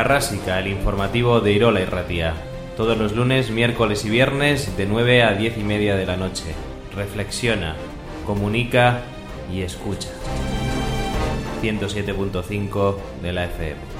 Garrásica, el informativo de Irola y Ratia. Todos los lunes, miércoles y viernes de 9 a 10 y media de la noche. Reflexiona, comunica y escucha. 107.5 de la FM.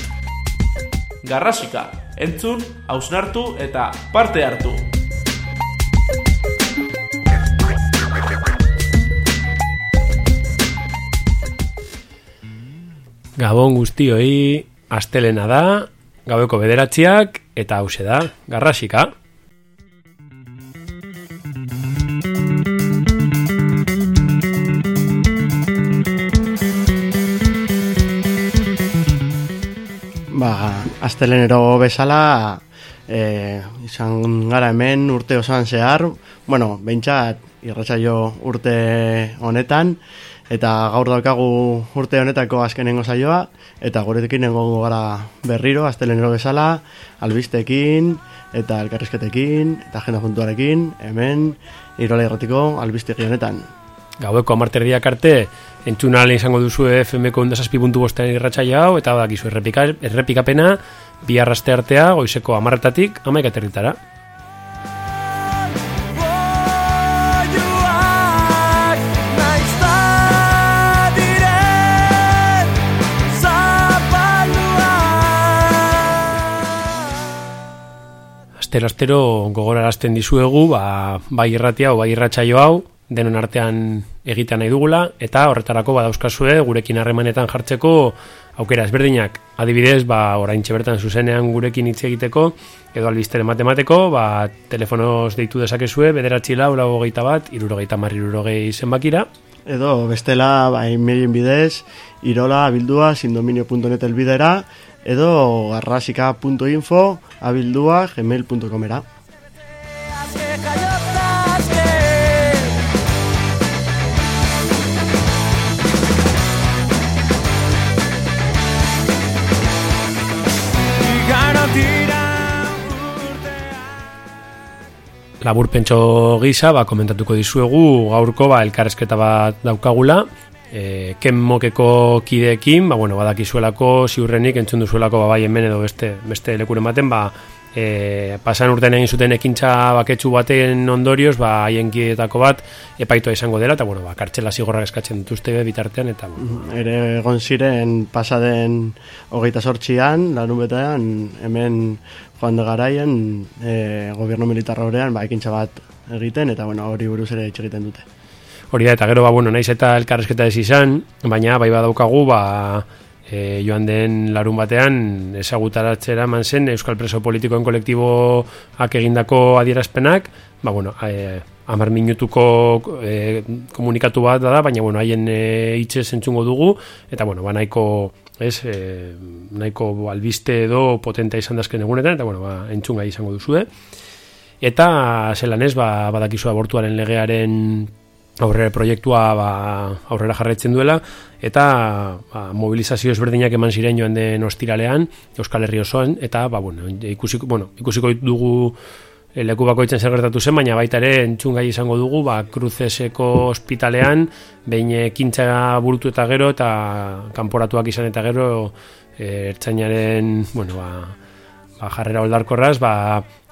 Garrasika, entzun, hausnartu eta parte hartu. Gabon guztioi, astelena da, gabeko bederatziak eta hause da, Garrasika. Ba, astelenero bezala e, izan gara hemen urte osoan zehar, bueno, behintzat irratzaio urte honetan, eta gaur daukagu urte honetako azkenengo saioa, eta guretekin nengo gara berriro, astelenero bezala, albistekin, eta elkarrizketekin, eta agenda puntuarekin, hemen, irola irratiko albistegi honetan. Gaueko amarterdiak arte, entzunalen izango duzu FM-ko ondasazpi puntu bostean irratxa hau, eta badakizu errepika, errepikapena, bi arraste artea, goizeko amarretatik, amaik aterritara. Astero, astero, gogorarazten dizuegu, ba, bai irratia o bai irratsaio hau, denon artean egiten nahi dugula, eta horretarako badauzkazue gurekin harremanetan jartzeko aukera ezberdinak. Adibidez, ba, orain bertan zuzenean gurekin hitz egiteko, edo albiztere matemateko, ba, telefonoz deitu dezakezue, bederatzi lau, lau hogeita bat, irurogeita marri irurogei zenbakira. Edo, bestela, ba, emailin bidez, irola abildua sindominio.net elbidera, edo arrasika.info abildua gmail.comera. laburpentso gisa, ba, komentatuko dizuegu gaurko ba, elkarrezketa bat daukagula, e, ken mokeko kideekin, ba, bueno, badakizuelako, ziurrenik, entzun duzuelako, ba, bai hemen edo beste, beste lekuren baten, ba, e, pasan urten egin zuten ekintza baketsu baten ondorioz, ba, haien kideetako bat, epaitua izango dela, eta, bueno, ba, kartxela zigorrak eskatzen dituzte bitartean, eta, bueno. Ere egon ziren pasaden hogeita sortxian, larun betean, hemen joan de garaien, e, gobierno militarra horrean, ba, ekintza bat egiten, eta, bueno, hori buruz ere egiten dute. Hori da, eta gero, ba, bueno, naiz eta elkarrezketa ez izan, baina bai badaukagu, ba, e, joan den larun batean ezagutaratzera eman zen Euskal Preso Politikoen kolektiboak egindako adierazpenak, ba, bueno, e, amar minutuko e, komunikatu bat da, baina, bueno, haien e, itxe zentzungo dugu, eta, bueno, ba, nahiko, ez, e, nahiko albiste edo potenta izan dazken egunetan, eta, bueno, ba, entzunga izango duzu, Eta, zelan ez, ba, badakizu abortuaren legearen aurrera proiektua ba, aurrera jarraitzen duela eta ba, mobilizazio ezberdinak eman ziren joan den ostiralean Euskal Herri osoan eta ba, bueno, ikusiko, bueno, ikusiko dugu eh, leku bakoitzen zer gertatu zen, baina baita ere entzun gai izango dugu, ba, kruzeseko ospitalean, behin kintza burutu eta gero, eta kanporatuak izan eta gero, e, ertzainaren, bueno, ba, ba, jarrera oldarkorraz, ba,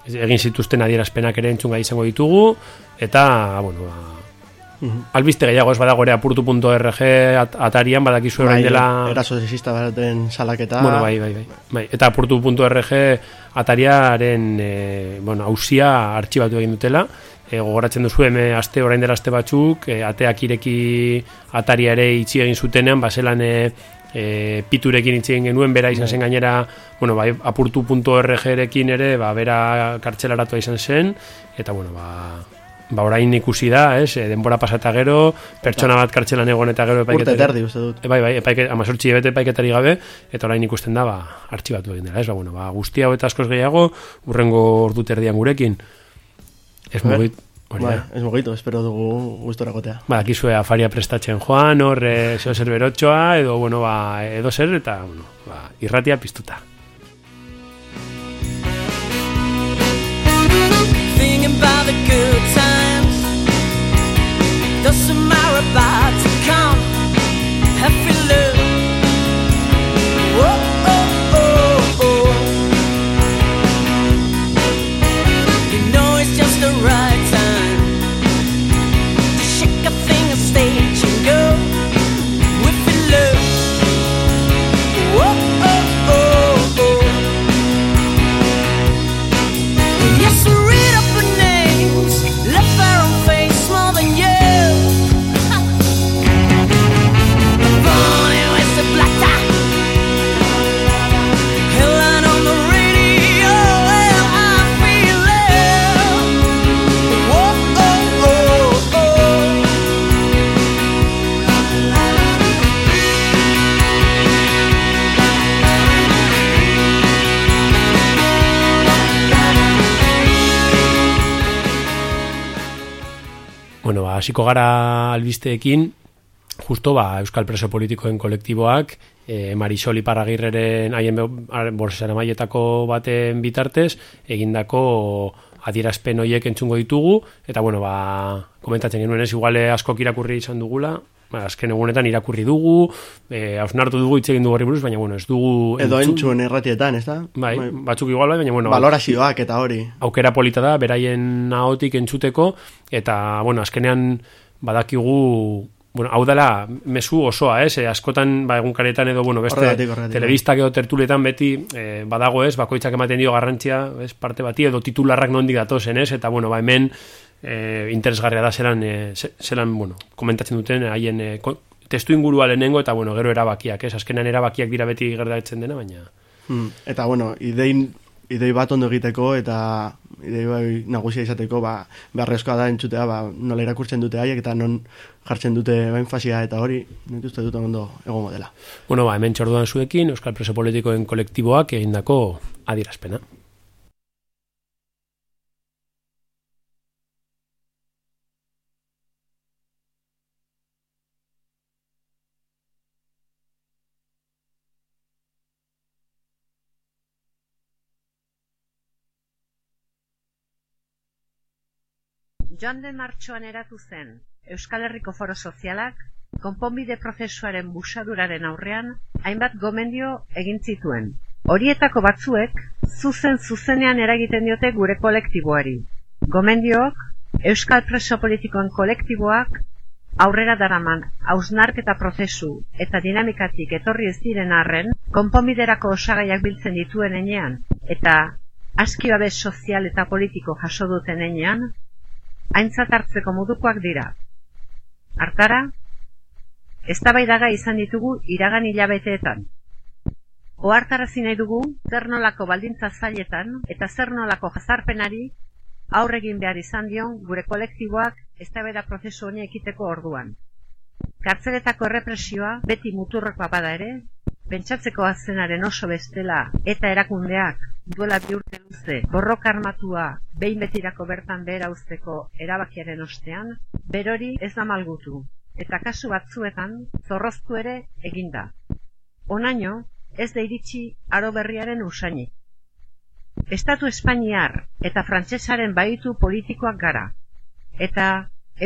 egin zituzten adierazpenak ere entzun gai izango ditugu, eta, bueno, ba, -hmm. Albiste gehiago ez badago ere apurtu.org at atarian badakizu orain bai, dela... Eraso desista baraten salaketa... Bueno, bai, bai, bai. bai. Eta apurtu.org atariaren e, bueno, hausia artxibatu egin dutela. E, gogoratzen duzu eme aste orain dela aste batzuk, e, ateak ireki ataria ere itxi egin zutenean, baselan e, e, piturekin itxi genuen, bera izan zen bai. gainera, bueno, bai, apurtu.org erekin ere, ba, bera kartxelaratu izan zen, eta bueno, ba, ba orain ikusi da, es, e, denbora pasata gero, pertsona bat kartxelan egon eta gero epaiketari. Urte terdi, uste dut. E, bai, bai, epaike, amazortzi ebete epaiketari gabe, eta orain ikusten da, ba, artxibatu egin dela, ez, ba, bueno, ba, guztia eta askoz gehiago, urrengo ordu terdian gurekin. Ez mugit, hori bai, Ez mugito, espero dugu gustora gotea. Ba, akizue afaria prestatzen joan, hor, e, zeo zer berotxoa, edo, bueno, ba, edo zer, eta, bueno, ba, irratia piztuta. about the good times. とす hasiko gara albisteekin, justo ba, Euskal Preso Politikoen kolektiboak, e, Marisol Iparragirreren haien borsesara maietako baten bitartez, egindako adierazpen hoiek entzungo ditugu, eta bueno, ba, komentatzen genuen ez, iguale askok irakurri izan dugula, ba, azken egunetan irakurri dugu, e, hausnartu dugu hitz egin dugu buruz, baina bueno, ez dugu... Edo entzun erratietan, ez da? Bai, bai, batzuk igual bai, baina bueno... Valorazioak eta hori. Aukera polita da, beraien nahotik entzuteko, eta bueno, azkenean badakigu bueno, hau dela mesu osoa, ez? Eh? askotan ba egunkaretan edo bueno, beste telebistak edo tertuletan beti eh, badago, ez? Bakoitzak ematen dio garrantzia, ez? Parte bati edo titularrak nondik datozen, ez? Eta bueno, ba hemen eh, interesgarria da zelan, eh, zelan bueno, komentatzen duten haien eh, testu ingurua lehenengo eta bueno, gero erabakiak, ez? Azkenan erabakiak dira beti gertatzen dena, baina hmm. Eta bueno, idein idei bat ondo egiteko eta idei bai nagusia izateko ba, beharrezkoa da entzutea ba, nola irakurtzen dute haiek eta non jartzen dute bain fasia eta hori nik uste dut ondo egongo dela. Bueno, ba, hemen txorduan zuekin Euskal Preso Politikoen kolektiboak egindako adirazpena. Joan den martxoan eratu zen Euskal Herriko Foro Sozialak konponbide prozesuaren busaduraren aurrean hainbat gomendio egin zituen. Horietako batzuek zuzen zuzenean eragiten diote gure kolektiboari. Gomendioak Euskal Preso Politikoen kolektiboak aurrera daraman hausnarketa prozesu eta dinamikatik etorri ez diren arren, konponbiderako osagaiak biltzen dituen enean, eta aski babes sozial eta politiko jaso duten enean, haintzat hartzeko modukoak dira. Artara, ez da izan ditugu iragan hilabeteetan. Oartarazi nahi dugu, zer nolako baldintza zailetan eta zer nolako jazarpenari aurregin behar izan dion gure kolektiboak ez da prozesu honi ekiteko orduan. Kartzeletako errepresioa beti muturrokoa bada ere, pentsatzeko azenaren oso bestela eta erakundeak duela bi urte luze borrok armatua behin betirako bertan behera usteko erabakiaren ostean, berori ez da malgutu, eta kasu batzuetan zorroztu ere eginda. Onaino, ez da iritsi aro berriaren usainik. Estatu Espainiar eta Frantsesaren baitu politikoak gara, eta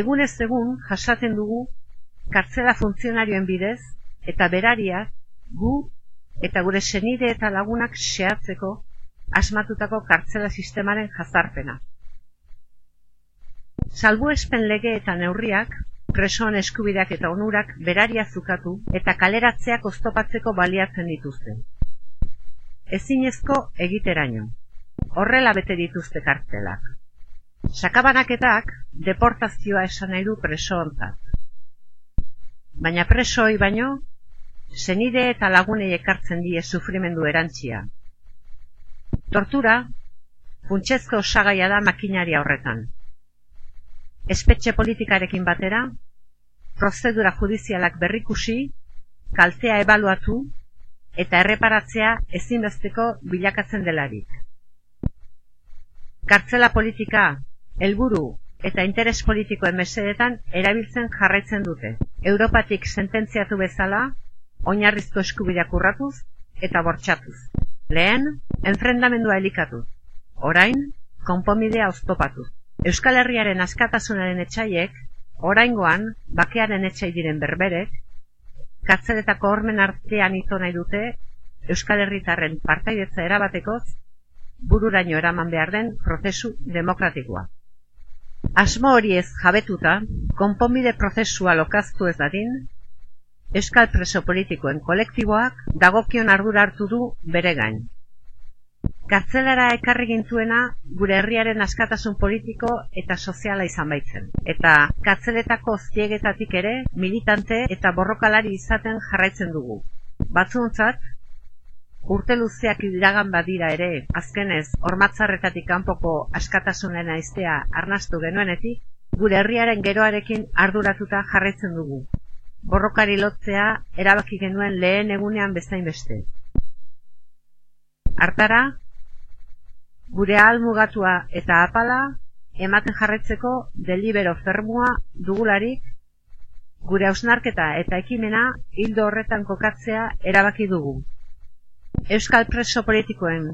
egunez egun jasaten dugu kartzela funtzionarioen bidez eta berariak gu eta gure senide eta lagunak xeatzeko asmatutako kartzela sistemaren jazarpena. Salbu espen lege eta neurriak, presoan eskubideak eta onurak beraria zukatu eta kaleratzeak oztopatzeko baliatzen dituzte. Ezinezko egiteraino. Horrela bete dituzte kartzelak. Sakabanaketak deportazioa esan nahi du preso Baina presoi baino, zenide eta lagunei ekartzen die sufrimendu erantzia. Tortura, funtsezko osagaia da makinaria horretan. Espetxe politikarekin batera, prozedura judizialak berrikusi, kaltea ebaluatu eta erreparatzea ezinbesteko bilakatzen delarik. Kartzela politika, helburu eta interes politikoen mesedetan erabiltzen jarraitzen dute. Europatik sententziatu bezala, oinarrizko eskubideak urratuz eta bortxatuz. Lehen, enfrendamendua elikatuz. Orain, konpomidea oztopatuz. Euskal Herriaren askatasunaren etxaiek, oraingoan, bakearen etxai diren berberek, katzeletako hormen artean ito nahi dute, Euskal Herritarren partaidetza erabatekoz, bururaino eraman behar den prozesu demokratikoa. Asmo hori ez jabetuta, konponbide prozesua lokaztu ez dadin, Euskal preso politikoen kolektiboak dagokion ardura hartu du bere gain. Kartzelara ekarri gintuena gure herriaren askatasun politiko eta soziala izan baitzen. Eta kartzeletako ziegetatik ere militante eta borrokalari izaten jarraitzen dugu. Batzuntzat, urte luzeak iragan badira ere, azkenez, ormatzarretatik kanpoko askatasunena iztea arnastu genuenetik, gure herriaren geroarekin arduratuta jarraitzen dugu borrokari lotzea erabaki genuen lehen egunean bezain beste. Artara, gure almugatua eta apala ematen jarretzeko delibero fermua dugularik, gure ausnarketa eta ekimena hildo horretan kokatzea erabaki dugu. Euskal preso politikoen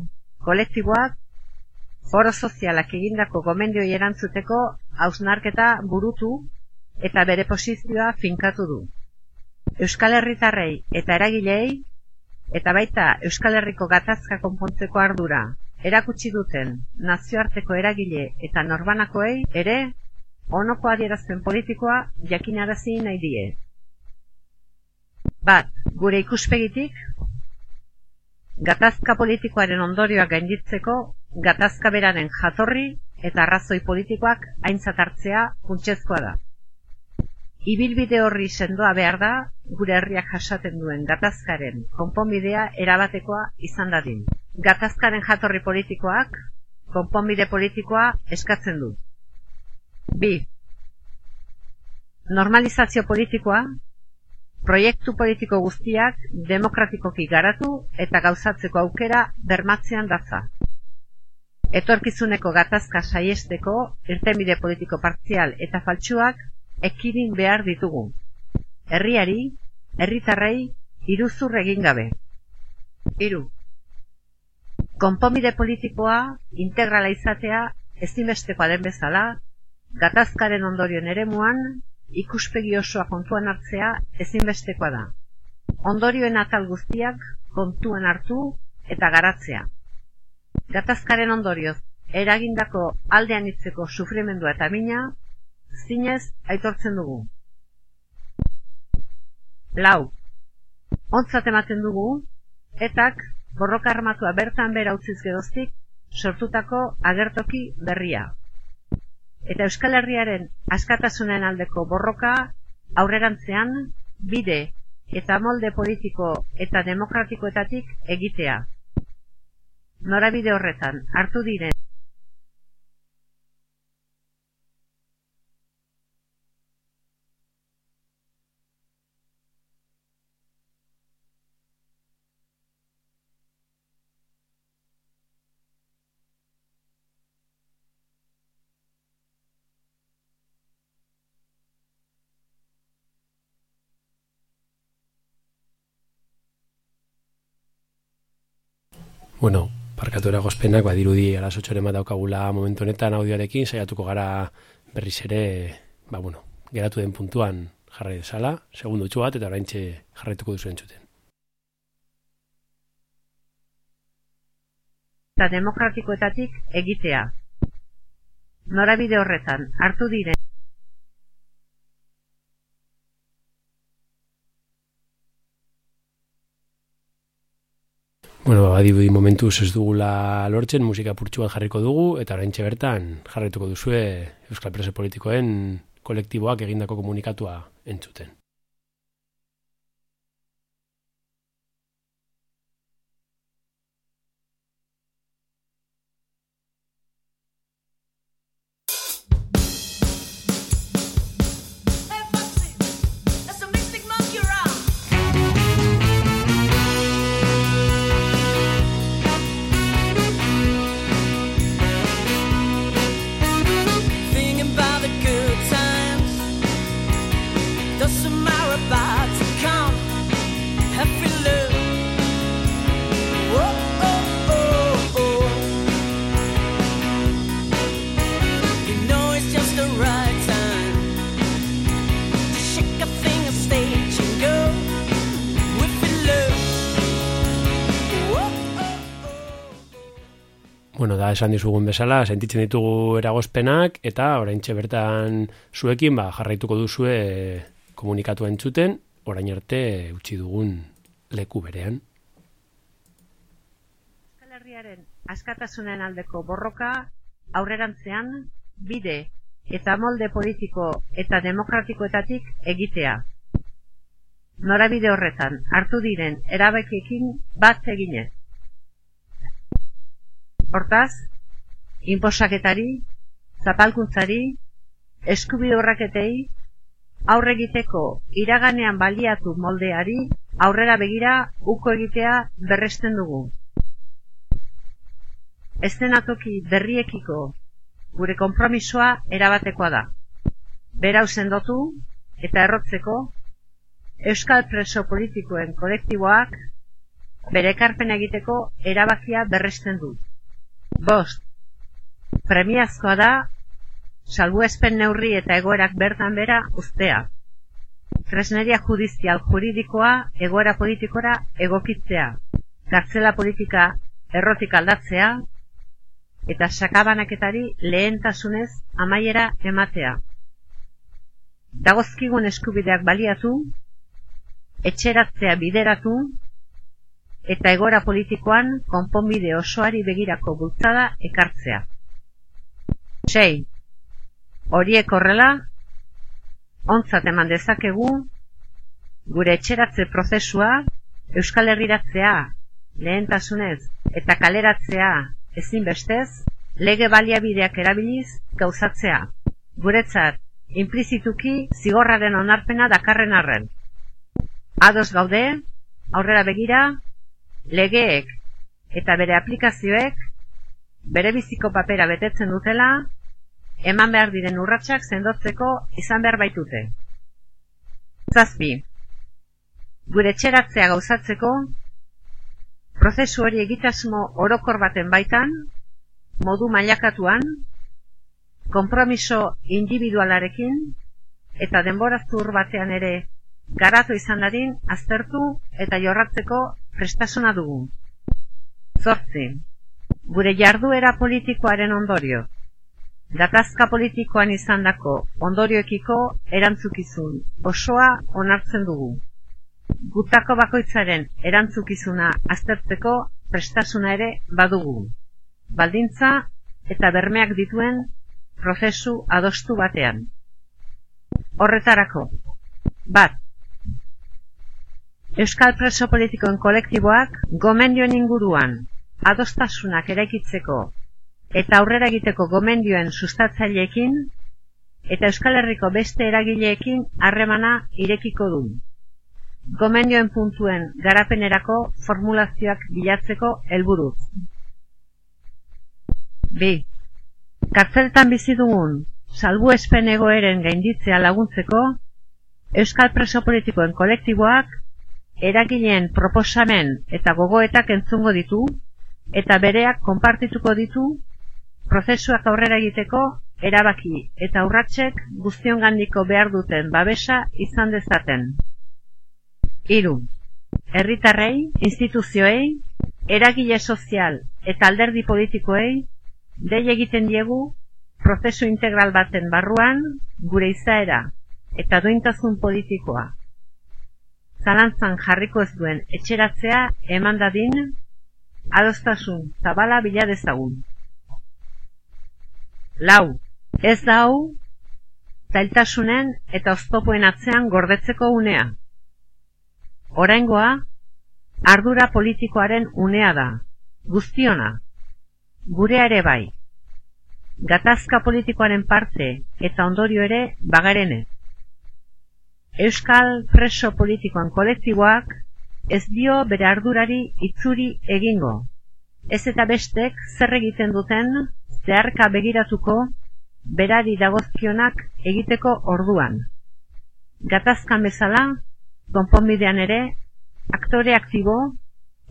kolektiboak foro sozialak egindako gomendioi erantzuteko hausnarketa burutu eta bere posizioa finkatu du. Euskal Herritarrei eta eragilei eta baita Euskal Herriko gatazka konpontzeko ardura erakutsi duten nazioarteko eragile eta norbanakoei ere onoko adierazpen politikoa jakinarazi nahi die. Bat, gure ikuspegitik gatazka politikoaren ondorioak gainditzeko gatazka beraren jatorri eta arrazoi politikoak aintzat hartzea funtsezkoa da. Ibilbide horri sendoa behar da, gure herriak jasaten duen gatazkaren konponbidea erabatekoa izan dadin. Gatazkaren jatorri politikoak, konponbide politikoa eskatzen du. Bi. Normalizazio politikoa, proiektu politiko guztiak demokratikoki garatu eta gauzatzeko aukera bermatzean datza. Etorkizuneko gatazka saiesteko irtenbide politiko partzial eta faltsuak ekidin behar ditugu. Herriari, herritarrei, iruzur egin gabe. Hiru. Konpomide politikoa integrala izatea ezinbestekoa den bezala, gatazkaren ondorioen eremuan, ikuspegi osoa kontuan hartzea ezinbestekoa da. Ondorioen atal guztiak kontuan hartu eta garatzea. Gatazkaren ondorioz, eragindako aldean itzeko sufrimendua eta mina, zinez aitortzen dugu. Lau, ontzat ematen dugu, etak borroka armatua bertan bera utziz geroztik sortutako agertoki berria. Eta Euskal Herriaren askatasunen aldeko borroka aurrerantzean bide eta molde politiko eta demokratikoetatik egitea. Norabide horretan hartu diren Bueno, parkatu eragozpenak, badirudi alasotxoren bat daukagula momentu honetan audioarekin, saiatuko gara berriz ere, ba bueno, geratu den puntuan jarrai desala, segundu txu bat, eta oraintxe jarraituko duzu entzuten. Eta demokratikoetatik egitea. Norabide horretan, hartu diren Bueno, badibudi momentu ez dugula lortzen, musika purtsu bat jarriko dugu, eta oraintxe bertan jarraituko duzue Euskal Preso Politikoen kolektiboak egindako komunikatua entzuten. Bueno, da, esan dizugun bezala, sentitzen ditugu eragozpenak, eta oraintxe bertan zuekin, ba, jarraituko duzue komunikatu entzuten, orain arte utzi dugun leku berean. Euskal Herriaren askatasunen aldeko borroka, aurrerantzean, bide eta molde politiko eta demokratikoetatik egitea. Norabide horretan, hartu diren erabekiekin bat eginez. Hortaz, inposaketari, zapalkuntzari, eskubide horraketei, aurre egiteko iraganean baliatu moldeari, aurrera begira uko egitea berresten dugu. Estenatoki berriekiko gure konpromisoa erabatekoa da. Berau sendotu eta errotzeko Euskal preso politikoen kolektiboak bere ekarpen egiteko erabakia berresten du. Bost. Premiazkoa da, salbuespen neurri eta egoerak bertan bera ustea. Tresneria judizial juridikoa egoera politikora egokitzea. Gartzela politika errotik aldatzea eta sakabanaketari lehentasunez amaiera ematea. Dagozkigun eskubideak baliatu, etxeratzea bideratu, eta egora politikoan konponbide osoari begirako bultzada ekartzea. 6. Horiek horrela, ontzat eman dezakegu, gure etxeratze prozesua, Euskal Herriratzea, lehentasunez eta kaleratzea ezinbestez, lege baliabideak erabiliz gauzatzea. Guretzat, implizituki zigorraren onarpena dakarren arren. Ados gaude, aurrera begira, legeek eta bere aplikazioek bere biziko papera betetzen dutela, eman behar diren urratsak sendotzeko izan behar baitute. Zazpi, gure txeratzea gauzatzeko, prozesu hori egitasmo orokor baten baitan, modu mailakatuan, konpromiso individualarekin eta denbora zur batean ere garatu izan dadin aztertu eta jorratzeko prestasuna dugu. Zortzi, gure jarduera politikoaren ondorio, gatazka politikoan izandako ondorioekiko erantzukizun osoa onartzen dugu. Gutako bakoitzaren erantzukizuna aztertzeko prestasuna ere badugu. Baldintza eta bermeak dituen prozesu adostu batean. Horretarako, bat, Euskal preso politikoen kolektiboak gomendioen inguruan adostasunak eraikitzeko eta aurrera egiteko gomendioen sustatzaileekin eta Euskal Herriko beste eragileekin harremana irekiko du. Gomendioen puntuen garapenerako formulazioak bilatzeko helburuz. B. Kartzeletan bizi dugun salbu espen egoeren gainditzea laguntzeko Euskal preso politikoen kolektiboak eragileen proposamen eta gogoetak entzungo ditu eta bereak konpartituko ditu prozesuak aurrera egiteko erabaki eta urratsek guztion gandiko behar duten babesa izan dezaten. Hiru. Herritarrei, instituzioei, eragile sozial eta alderdi politikoei dei egiten diegu prozesu integral baten barruan gure izaera eta duintasun politikoa. Zalantzan jarriko ez duen etxeratzea eman dadin adostasun zabala bila dezagun. Lau, ez da hau, zailtasunen eta oztopoen atzean gordetzeko unea. Oraingoa, ardura politikoaren unea da, guztiona, gure ere bai. Gatazka politikoaren parte eta ondorio ere bagarene. Euskal preso politikoan kolektiboak ez dio bere ardurari itzuri egingo. Ez eta bestek zer egiten duten zeharka begiratuko berari dagozkionak egiteko orduan. Gatazkan bezala, konponbidean ere, aktore aktibo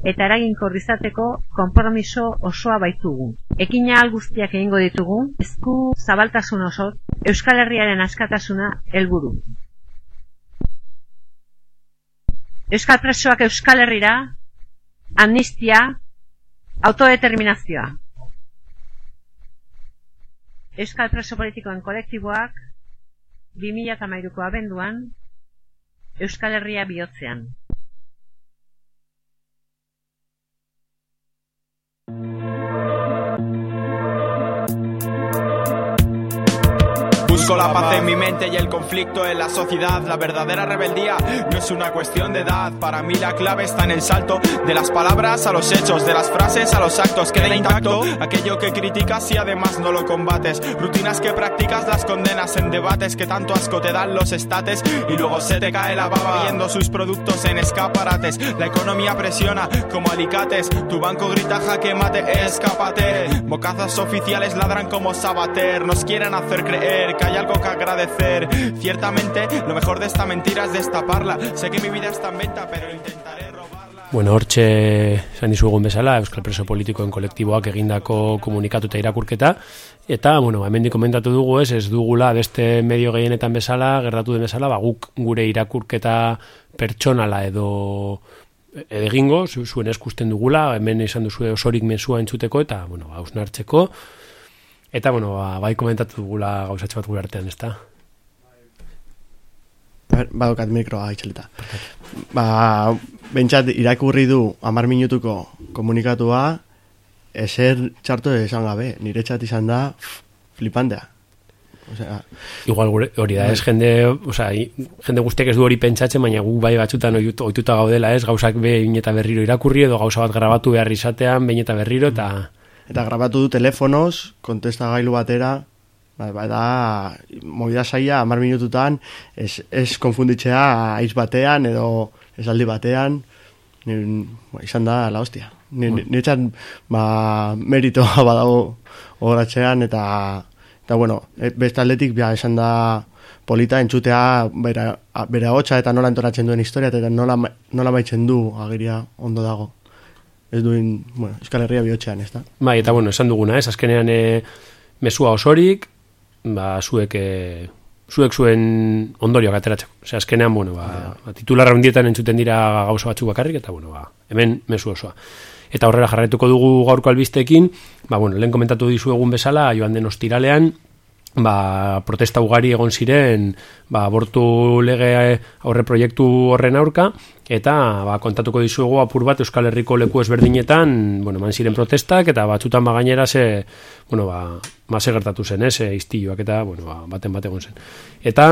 eta eraginkor izateko konpromiso osoa baitugu. Ekina guztiak egingo ditugu, esku zabaltasun oso, Euskal Herriaren askatasuna helburu. Euskal presoak Euskal Herrira, amnistia, autodeterminazioa. Euskal preso politikoen kolektiboak 2008ko abenduan Euskal Herria bihotzean. Busco la paz en mi mente y el conflicto en la sociedad. La verdadera rebeldía no es una cuestión de edad. Para mí la clave está en el salto de las palabras a los hechos, de las frases a los actos. Queda intacto aquello que criticas y además no lo combates. Rutinas que practicas las condenas en debates que tanto asco te dan los estates y luego se te cae la baba viendo sus productos en escaparates. La economía presiona como alicates. Tu banco grita jaque mate, escápate. Bocazas oficiales ladran como sabater. Nos quieren hacer creer que hay algo que agradecer. Ciertamente, lo mejor de esta mentira es destaparla. Sé que mi vida está en venta, pero intentaré robarla. Bueno, hortxe esan dizugun bezala, Euskal Preso Politikoen kolektiboak egindako komunikatu eta irakurketa, eta, bueno, hemen komentatu dugu ez, ez dugula beste medio gehienetan bezala, gertatu den bezala, ba, guk gure irakurketa pertsonala edo egingo, zu, zuen eskusten dugula, hemen izan duzu osorik mezua entzuteko, eta, bueno, hausnartzeko, Eta, bueno, ba, bai komentatu dugula gauzatxe bat gure artean, ezta? Badokat mikroa itxelita. Ba, bentsat irakurri du amar minutuko komunikatua, eser txarto esan gabe, nire txat izan da flipandea. O sea, Igual gure, hori da, ez jende, o sea, jende guztiak ez du hori pentsatzen, baina gu bai batzutan ohituta gaudela, ez, gauzak behin eta berriro irakurri, edo gauza bat grabatu behar izatean, behin eta berriro, eta... Eta grabatu du telefonoz, kontesta gailu batera, ba, ba da, movida saia, amar minututan, ez, ez konfunditzea aiz batean, edo esaldi batean, ni, ba, izan da la hostia. Ni, ni, ni etxan, ba, meritoa badago horatzean, eta, eta bueno, e, beste atletik, ba, esan da, polita entzutea bera, bera hotxa eta nola entonatzen duen historia, eta nola, nola maitzen du agiria ondo dago ez duen, bueno, Euskal Herria bihotxean, ez da? Bai, eta bueno, esan duguna, ez, azkenean e, mesua osorik, ba, zuek, e, zuek zuen ondorioak ateratzeko. Ose, azkenean, bueno, ba, ba, titularra hundietan entzuten dira gauza batzuk bakarrik, eta, bueno, ba, hemen mesu osoa. Eta horrela jarretuko dugu gaurko albistekin, ba, bueno, lehen komentatu dizu egun bezala, joan den ostiralean, ba, protesta ugari egon ziren ba, abortu lege aurre proiektu horren aurka eta ba, kontatuko dizuegu apur bat Euskal Herriko leku ezberdinetan bueno, man ziren protestak eta batzutan ba, gainera ze, bueno, ba, ma gertatu zen, ez, iztilloak eta bueno, ba, baten bat egon zen. Eta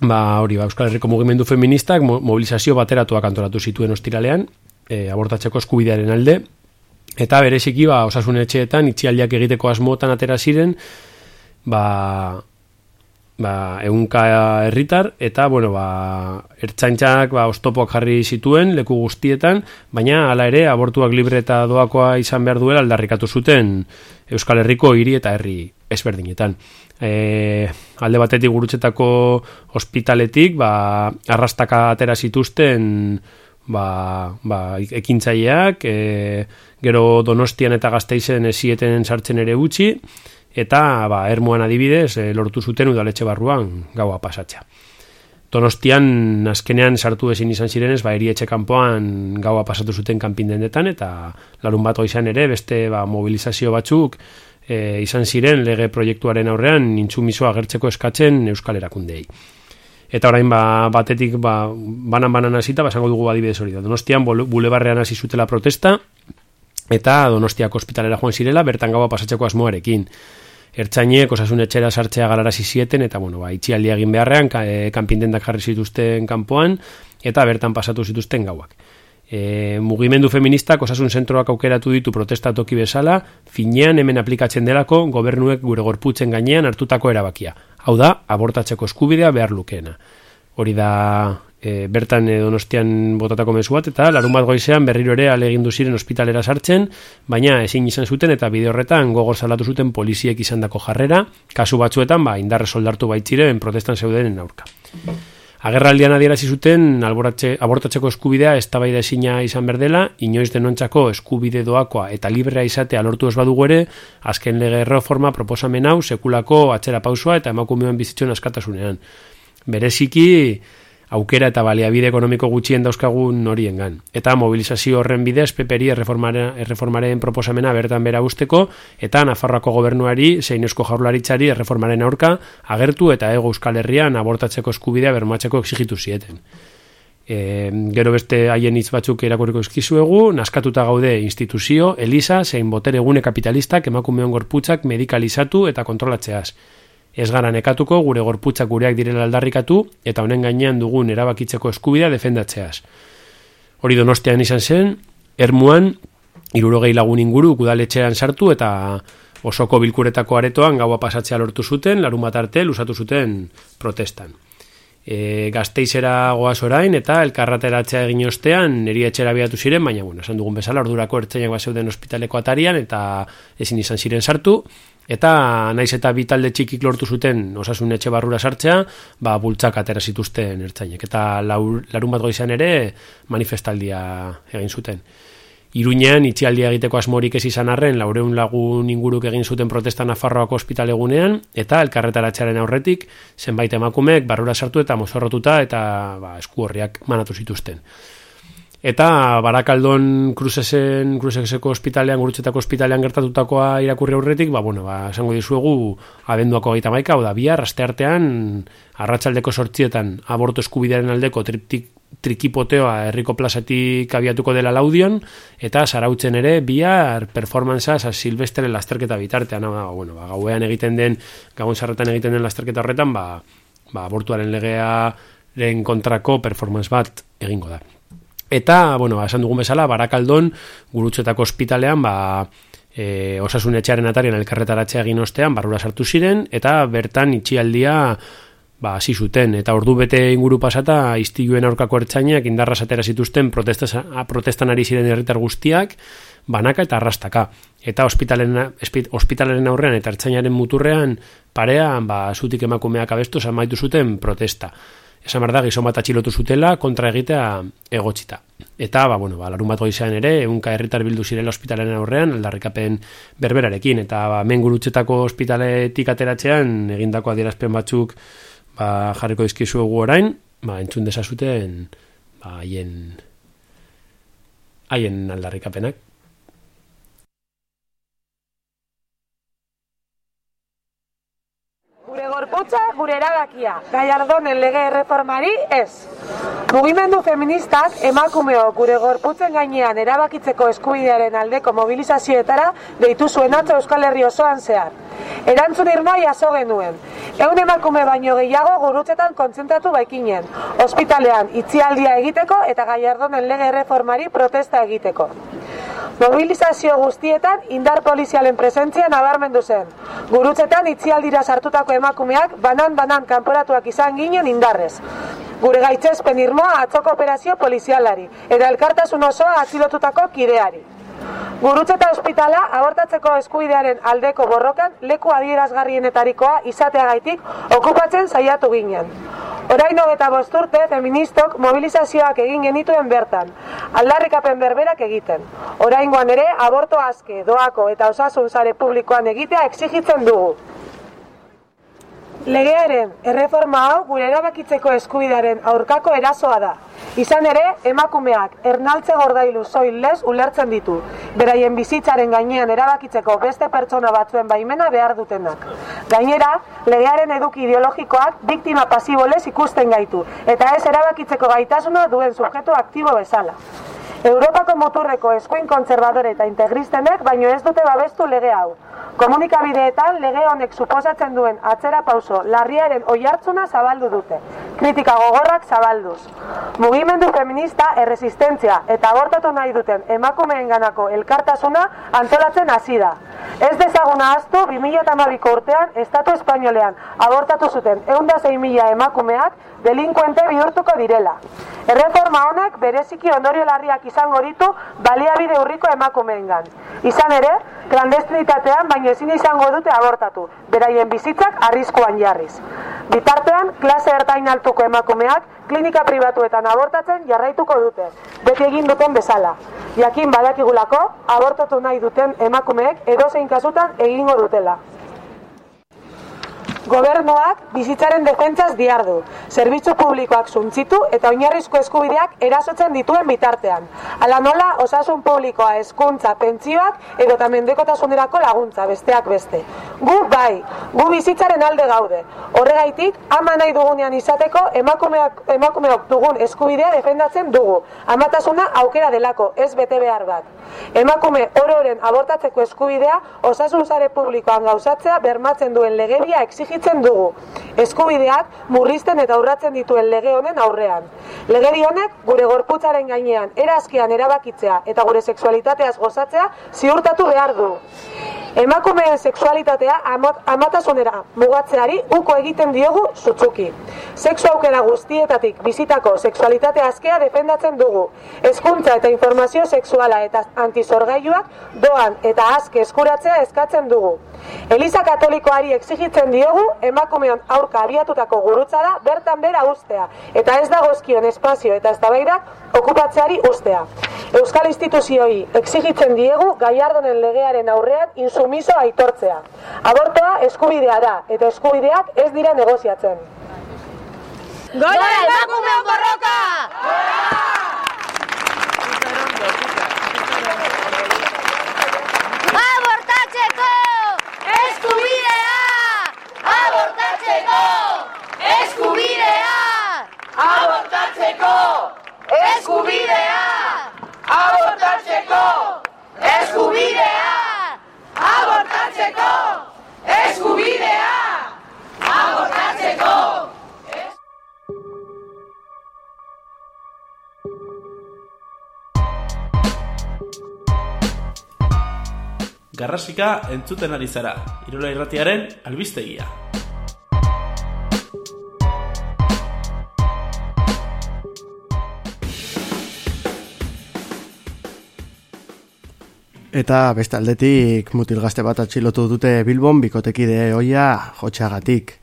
ba, hori, ba, Euskal Herriko mugimendu feministak mobilizazio bateratuak antolatu zituen ostiralean e, abortatzeko eskubidearen alde eta bereziki ba, osasun etxeetan itxialdiak egiteko asmotan atera ziren ba, ba, eunka herritar eta bueno, ba, ertzaintzak ba, ostopoak jarri zituen leku guztietan, baina hala ere abortuak libre eta doakoa izan behar duela aldarrikatu zuten Euskal Herriko hiri eta herri ezberdinetan. E, alde batetik gurutzetako ospitaletik ba, arrastaka atera zituzten ba, ba, ekintzaileak e, gero donostian eta gazteizen esieten sartzen ere gutxi eta ba, ermuan adibidez e, lortu zuten udaletxe barruan gaua pasatxa. Donostian azkenean sartu ezin izan zirenez, ba, erietxe kanpoan gaua pasatu zuten kanpin dendetan, eta larun bat izan ere, beste ba, mobilizazio batzuk e, izan ziren lege proiektuaren aurrean nintzumizoa gertzeko eskatzen Euskal Erakundei. Eta orain ba, batetik ba, banan-banan hasita, basango dugu adibidez hori da. Donostian bulebarrean hasi zutela protesta, eta Donostiak ospitalera joan zirela, bertan gaua pasatzeko asmoarekin ertzainek osasun etxera sartzea galarasi zieten, eta bueno, ba, itxialdi egin beharrean, ka, e, kanpintendak jarri zituzten kanpoan, eta bertan pasatu zituzten gauak. E, mugimendu feministak osasun zentroak aukeratu ditu protesta toki bezala, finean hemen aplikatzen delako gobernuek gure gorputzen gainean hartutako erabakia. Hau da, abortatzeko eskubidea behar lukeena. Hori da e, bertan e, donostian botatako mezu bat, eta larun bat goizean berriro ere alegindu ziren ospitalera sartzen, baina ezin izan zuten eta bide horretan gogor salatu zuten poliziek izandako jarrera, kasu batzuetan ba, indarre soldartu baitziren protestan zeudenen aurka. Agerraldian adierazi zuten abortatzeko eskubidea eztabaida ezina izan berdela, inoiz denontzako eskubide doakoa eta librea izatea lortu ez badugu ere, azken lege reforma proposamen hau sekulako atzera pausua eta emakumeoen bizitzuen askatasunean. Bereziki, aukera eta baliabide ekonomiko gutxien dauzkagun horiengan. Eta mobilizazio horren bidez PPRI erreformaren, erreformaren proposamena bertan bera usteko eta Nafarroako gobernuari zein eusko jaurlaritzari erreformaren aurka agertu eta ego euskal herrian abortatzeko eskubidea bermatzeko exigitu zieten. E, gero beste haien hitz batzuk erakurriko eskizuegu, naskatuta gaude instituzio, elisa, zein botere gune kapitalistak emakumeon gorputzak medikalizatu eta kontrolatzeaz ez gara nekatuko gure gorputzak gureak direla aldarrikatu eta honen gainean dugun erabakitzeko eskubidea defendatzeaz. Hori donostean izan zen, ermuan, irurogei lagun inguru kudaletxean sartu eta osoko bilkuretako aretoan gaua pasatzea lortu zuten, larun bat arte lusatu zuten protestan. E, gazteizera goaz orain eta elkarrateratzea egin ostean niri etxera biatu ziren, baina bueno, esan dugun bezala ordurako ertzainak bat zeuden ospitaleko atarian eta ezin izan ziren sartu, Eta naiz eta bi talde txikik lortu zuten osasun etxe barrura sartzea, ba bultzak atera zituzten ertzainek eta larun bat goizan ere manifestaldia egin zuten. Iruñean itxialdia egiteko asmorik ez izan arren laureun lagun inguruk egin zuten protesta Nafarroako ospitalegunean eta elkarretaratxaren aurretik zenbait emakumeek barrura sartu eta mozorrotuta eta ba, esku horriak manatu zituzten. Eta Barakaldon Cruzesen, Cruzeseko ospitalean, Gurutzetako ospitalean gertatutakoa irakurri aurretik, ba, bueno, ba, esango dizuegu abenduako gaita maika, da bihar, aste artean, arratsaldeko sortzietan, aborto eskubidearen aldeko triptik, trikipoteoa herriko plazatik abiatuko dela laudion, eta zarautzen ere, bihar performanza sa silvestre lasterketa bitartean, ba, bueno, ba, gauean egiten den, gauan zarretan egiten den lasterketa horretan, ba, ba, abortuaren legea kontrako performance bat egingo da. Eta, bueno, esan dugun bezala, Barakaldon, gurutzetako ospitalean, ba, e, osasun etxearen atarian elkarretaratzea egin ostean, barrura sartu ziren, eta bertan itxialdia, ba, hasi zuten. Eta ordu bete inguru pasata, istiluen aurkako ertzainak, indarra satera zituzten, protestan ari ziren herritar guztiak, banaka eta arrastaka. Eta ospitalaren aurrean eta ertzainaren muturrean, parean, ba, zutik emakumeak abestu, maitu zuten protesta esan behar da, gizon bat atxilotu zutela, kontra egitea egotxita. Eta, ba, bueno, ba, larun bat goizan ere, egunka herritar bildu zirela ospitalen aurrean, aldarrikapen berberarekin, eta ba, mengurutzetako ospitaletik ateratzean, egindako adierazpen batzuk, ba, jarriko dizkizuegu orain, ba, entzun desazuten, ba, haien, haien aldarrikapenak. Gure gorputza, gure erabakia. Gaiardonen lege erreformari ez. Mugimendu feministak emakumeo gure gorputzen gainean erabakitzeko eskubidearen aldeko mobilizazioetara deitu zuen atzo Euskal Herri osoan zehar. Erantzun irmoa jaso genuen. Egun emakume baino gehiago gurutzetan kontzentratu baikinen. Ospitalean itzialdia egiteko eta gaiardonen lege erreformari protesta egiteko. Mobilizazio guztietan indar polizialen presentzia nabarmendu zen. Gurutzetan itzialdira sartutako emakumeak banan-banan kanporatuak izan ginen indarrez. Gure gaitzespen irmoa atzoko operazio polizialari, eta elkartasun osoa atzilotutako kideari. Gurutzeta ospitala abortatzeko eskubidearen aldeko borrokan leku adierazgarrienetarikoa izateagaitik okupatzen saiatu ginen. Orain hogeta bosturte feministok mobilizazioak egin genituen bertan, aldarrikapen berberak egiten. Oraingoan ere aborto aske, doako eta osasun sare publikoan egitea exigitzen dugu. Legearen erreforma hau gure erabakitzeko eskubidearen aurkako erasoa da. Izan ere, emakumeak ernaltze gordailu soil lez ulertzen ditu, beraien bizitzaren gainean erabakitzeko beste pertsona batzuen baimena behar dutenak. Gainera, legearen eduki ideologikoak biktima pasibolez ikusten gaitu, eta ez erabakitzeko gaitasuna duen subjetu aktibo bezala. Europako muturreko eskuin kontserbadore eta integristenek baino ez dute babestu lege hau. Komunikabideetan lege honek suposatzen duen atzera pauso larriaren oihartzuna zabaldu dute. Kritika gogorrak zabalduz. Mugimendu feminista erresistentzia eta abortatu nahi duten emakumeenganako elkartasuna antolatzen hasi da. Ez dezaguna astu 2012ko urtean Estatu Espainolean abortatu zuten 106.000 emakumeak delinkuente bihurtuko direla. Erreforma honek bereziki ondorio larriak izango ditu baliabide urriko emakumeengan. Izan ere, klandestinitatean baino ezin izango dute abortatu, beraien bizitzak arriskuan jarriz. Bitartean, klase ertain altuko emakumeak klinika pribatuetan abortatzen jarraituko dute, beti egin duten bezala. Jakin badakigulako, abortatu nahi duten emakumeek edozein kasutan egingo dutela. Gobernuak bizitzaren defentzaz diardu, zerbitzu publikoak suntzitu eta oinarrizko eskubideak erasotzen dituen bitartean. Ala nola, osasun publikoa, hezkuntza, pentsioak edo eta mendekotasunerako laguntza, besteak beste. Gu bai, gu bizitzaren alde gaude. Horregaitik, ama nahi dugunean izateko emakumeak, emakumeok dugun eskubidea defendatzen dugu. Amatasuna aukera delako, ez bete behar bat. Emakume ororen abortatzeko eskubidea osasun sare publikoan gauzatzea bermatzen duen legedia exigitzen dugu. Eskubideak murrizten eta urratzen dituen lege honen aurrean. Legedi honek gure gorputzaren gainean erazkian erabakitzea eta gure sexualitateaz gozatzea ziurtatu behar du. Emakumeen sexualitatea amot, amatasunera mugatzeari uko egiten diogu sutsuki. Sexu aukera guztietatik bizitako sexualitate askea defendatzen dugu. Hezkuntza eta informazio sexuala eta antizorgailuak doan eta aske eskuratzea eskatzen dugu. Eliza Katolikoari exigitzen diogu emakumeon aurka abiatutako gurutza da bertan bera ustea eta ez dagozkion espazio eta eztabaidak okupatzeari ustea. Euskal instituzioi exigitzen diegu gaiardonen legearen aurrean insumiso aitortzea. Abortoa eskubidea da eta eskubideak ez dira negoziatzen. Gora emakumeon borroka! Abortatzeko! Eskubidea! Abortatzeko! Eskubidea! Abortatzeko! Eskubidea! Abortatzeko! Eskubidea! Abortatzeko! Eskubidea! Abortatzeko! Garrasika entzuten ari zara, Irola Irratiaren albistegia. Eta beste aldetik mutil gazte bat atxilotu dute Bilbon bikotekide hoia jotxagatik.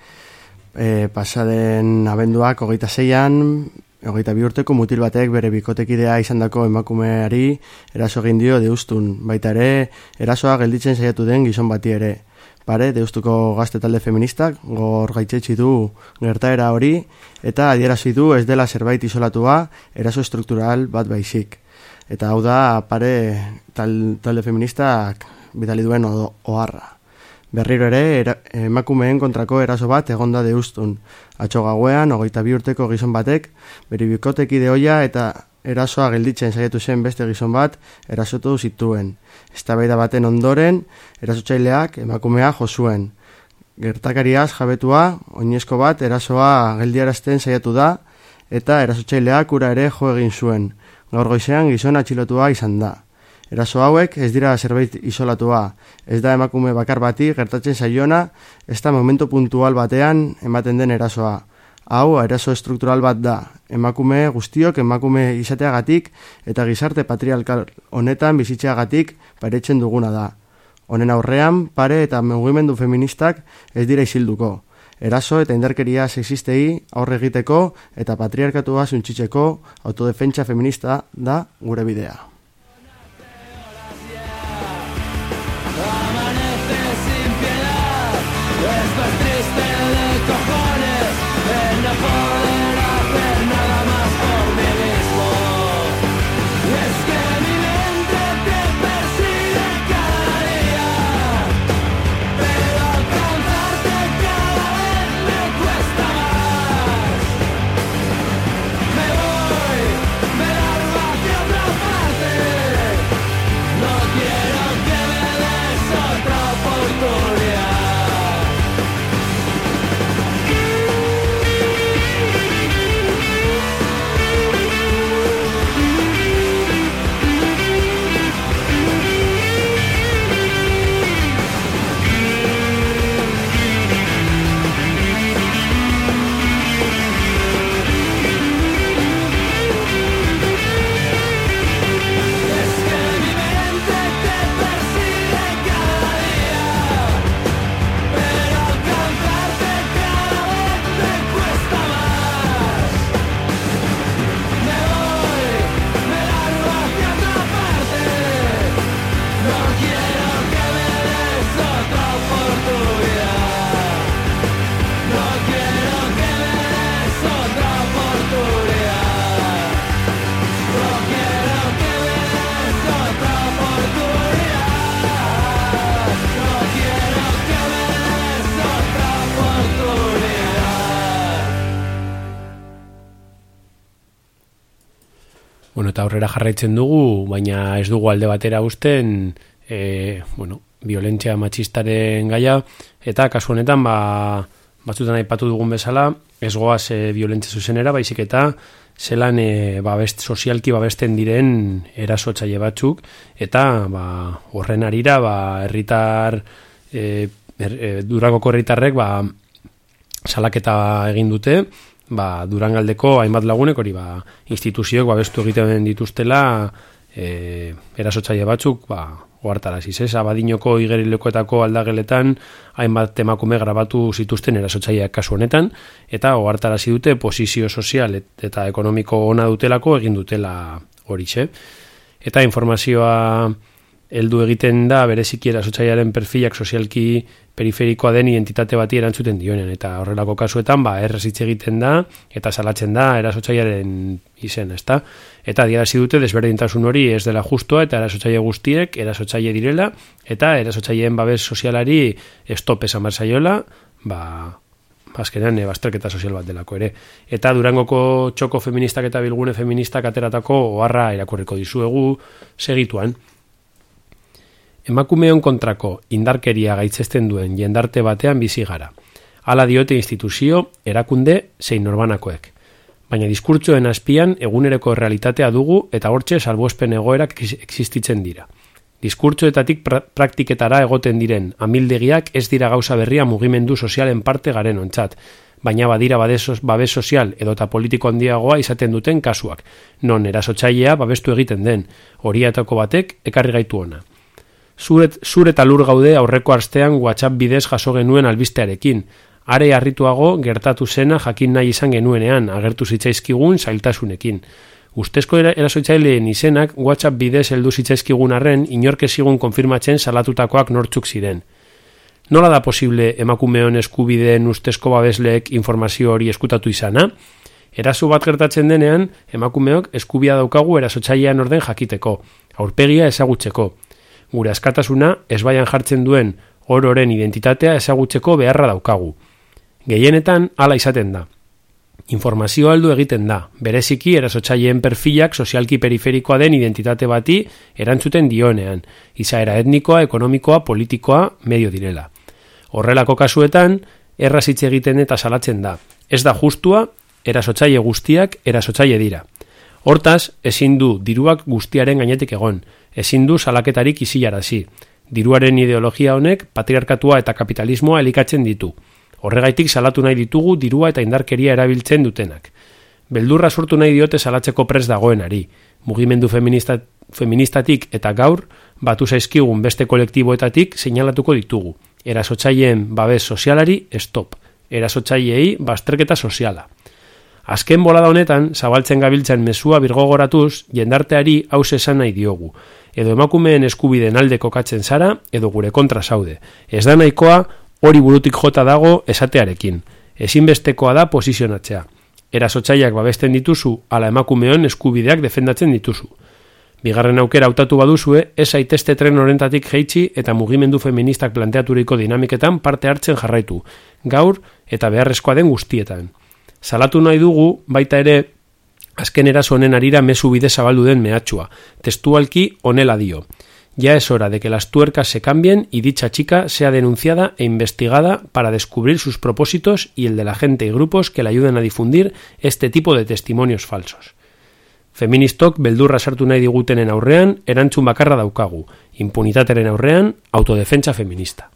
e, pasaden abenduak hogeita zeian, hogeita bi urteko mutil batek bere bikotekidea izandako emakumeari eraso egin dio deustun, baita ere erasoa gelditzen saiatu den gizon bati ere. Pare, deustuko gazte talde feministak, gor gaitzetsi du gertaera hori, eta adierazi du ez dela zerbait isolatua, eraso struktural bat baizik. Eta hau da, pare, tal, talde feministak bidali duen oharra. Berriro ere, emakumeen kontrako eraso bat egonda deustun. Atxo gauean, hogeita bi urteko gizon batek, beri bikoteki deoia eta erasoa gelditzen saiatu zen beste gizon bat erasotu zituen. Eztabaida baten ondoren, erasotzaileak emakumea jo zuen. Gertakariaz jabetua, oinezko bat erasoa geldiarazten saiatu da, eta erasotzaileak ura ere jo egin zuen. Gaur goizean gizon atxilotua izan da. Eraso hauek ez dira zerbait isolatua, ez da emakume bakar bati gertatzen saiona, ez da momento puntual batean ematen den erasoa. Hau, eraso struktural bat da, emakume guztiok emakume izateagatik eta gizarte patriarkal honetan bizitzeagatik paretzen duguna da. Honen aurrean, pare eta mugimendu feministak ez dira isilduko. Eraso eta indarkeria sexistei aurre egiteko eta patriarkatua zuntxitzeko autodefentsa feminista da gure bidea. Bueno, eta aurrera jarraitzen dugu, baina ez dugu alde batera usten, e, bueno, violentzia matxistaren gaia, eta kasu honetan, ba, batzutan aipatu dugun bezala, ez goaz e, violentzia zuzenera, baizik eta zelan e, babest, sozialki babesten diren erasotzaile batzuk, eta ba, horren arira, ba, herritar, e, er, e, duragoko herritarrek, ba, salaketa egin dute, ba, durangaldeko hainbat lagunek hori ba, instituzioek babestu egiten dituztela e, erasotzaile batzuk ba, oartaraziz, ez? Abadinoko igerilekoetako aldageletan hainbat emakume grabatu zituzten erasotzaileak kasu honetan eta ohartarazi dute posizio sozial eta ekonomiko ona dutelako egin dutela horixe. Eta informazioa heldu egiten da bereziki erasotzailearen perfilak sozialki periferikoa den identitate bati erantzuten dionen eta horrelako kasuetan ba errezitz egiten da eta salatzen da erasotzailearen izen, ezta? Eta adierazi dute desberdintasun hori ez dela justoa eta erasotzaile guztiek erasotzaile direla eta erasotzaileen babes sozialari stop esan bar saiola, ba azkenean e, bazterketa sozial bat delako ere. Eta Durangoko txoko feministak eta bilgune feministak ateratako oharra irakurriko dizuegu segituan emakumeon kontrako indarkeria gaitzesten duen jendarte batean bizi gara. Hala diote instituzio, erakunde, zein norbanakoek. Baina diskurtsoen azpian egunereko realitatea dugu eta hortxe salbuespen egoerak existitzen dira. Diskurtsoetatik pra praktiketara egoten diren amildegiak ez dira gauza berria mugimendu sozialen parte garen ontzat, baina badira babes sozial edota politiko handiagoa izaten duten kasuak, non erasotzailea babestu egiten den, horiatako batek ekarri gaitu ona zuret, zure eta lur gaude aurreko arstean WhatsApp bidez jaso genuen albistearekin. are harrituago gertatu zena jakin nahi izan genuenean, agertu zitzaizkigun zailtasunekin. Ustezko era- erasotzaileen izenak WhatsApp bidez heldu zitzaizkigun arren inorkezigun konfirmatzen salatutakoak nortzuk ziren. Nola da posible emakumeon eskubideen ustezko babesleek informazio hori eskutatu izana? Eraso bat gertatzen denean, emakumeok eskubia daukagu erasotzailean orden jakiteko, aurpegia ezagutzeko. Gure askatasuna ezbaian jartzen duen ororen identitatea ezagutzeko beharra daukagu. Gehienetan hala izaten da. Informazio aldu egiten da, bereziki erasotzaileen perfilak sozialki periferikoa den identitate bati erantzuten dioenean, izaera etnikoa, ekonomikoa, politikoa, medio direla. Horrelako kasuetan, erraz hitz egiten eta salatzen da. Ez da justua, erasotzaile guztiak erasotzaile dira. Hortaz, ezin du diruak guztiaren gainetik egon, ezin du salaketarik isilarazi. Diruaren ideologia honek patriarkatua eta kapitalismoa elikatzen ditu. Horregaitik salatu nahi ditugu dirua eta indarkeria erabiltzen dutenak. Beldurra sortu nahi diote salatzeko pres dagoenari. Mugimendu feminista, feministatik eta gaur, batu zaizkigun beste kolektiboetatik seinalatuko ditugu. Erasotzaileen babes sozialari stop. Erasotzaileei bazterketa soziala. Azken bolada honetan, zabaltzen gabiltzen mezua birgogoratuz, jendarteari haus esan nahi diogu. Edo emakumeen eskubideen alde kokatzen zara, edo gure kontra zaude. Ez da nahikoa, hori burutik jota dago esatearekin. Ezinbestekoa da posizionatzea. Erasotzaileak babesten dituzu, ala emakumeon eskubideak defendatzen dituzu. Bigarren aukera hautatu baduzue, ez zaitezte tren horrentatik jeitsi eta mugimendu feministak planteaturiko dinamiketan parte hartzen jarraitu, gaur eta beharrezkoa den guztietan. Salatu nahi dugu, baita ere, azken eraso honen arira mezu bide zabaldu den mehatxua. Testualki dio. Ya es hora de que las tuercas se cambien y dicha chica sea denunciada e investigada para descubrir sus propósitos y el de la gente y grupos que le ayuden a difundir este tipo de testimonios falsos. Feministok beldurra sartu nahi digutenen aurrean, erantzun bakarra daukagu. Impunitateren aurrean, autodefentsa feminista.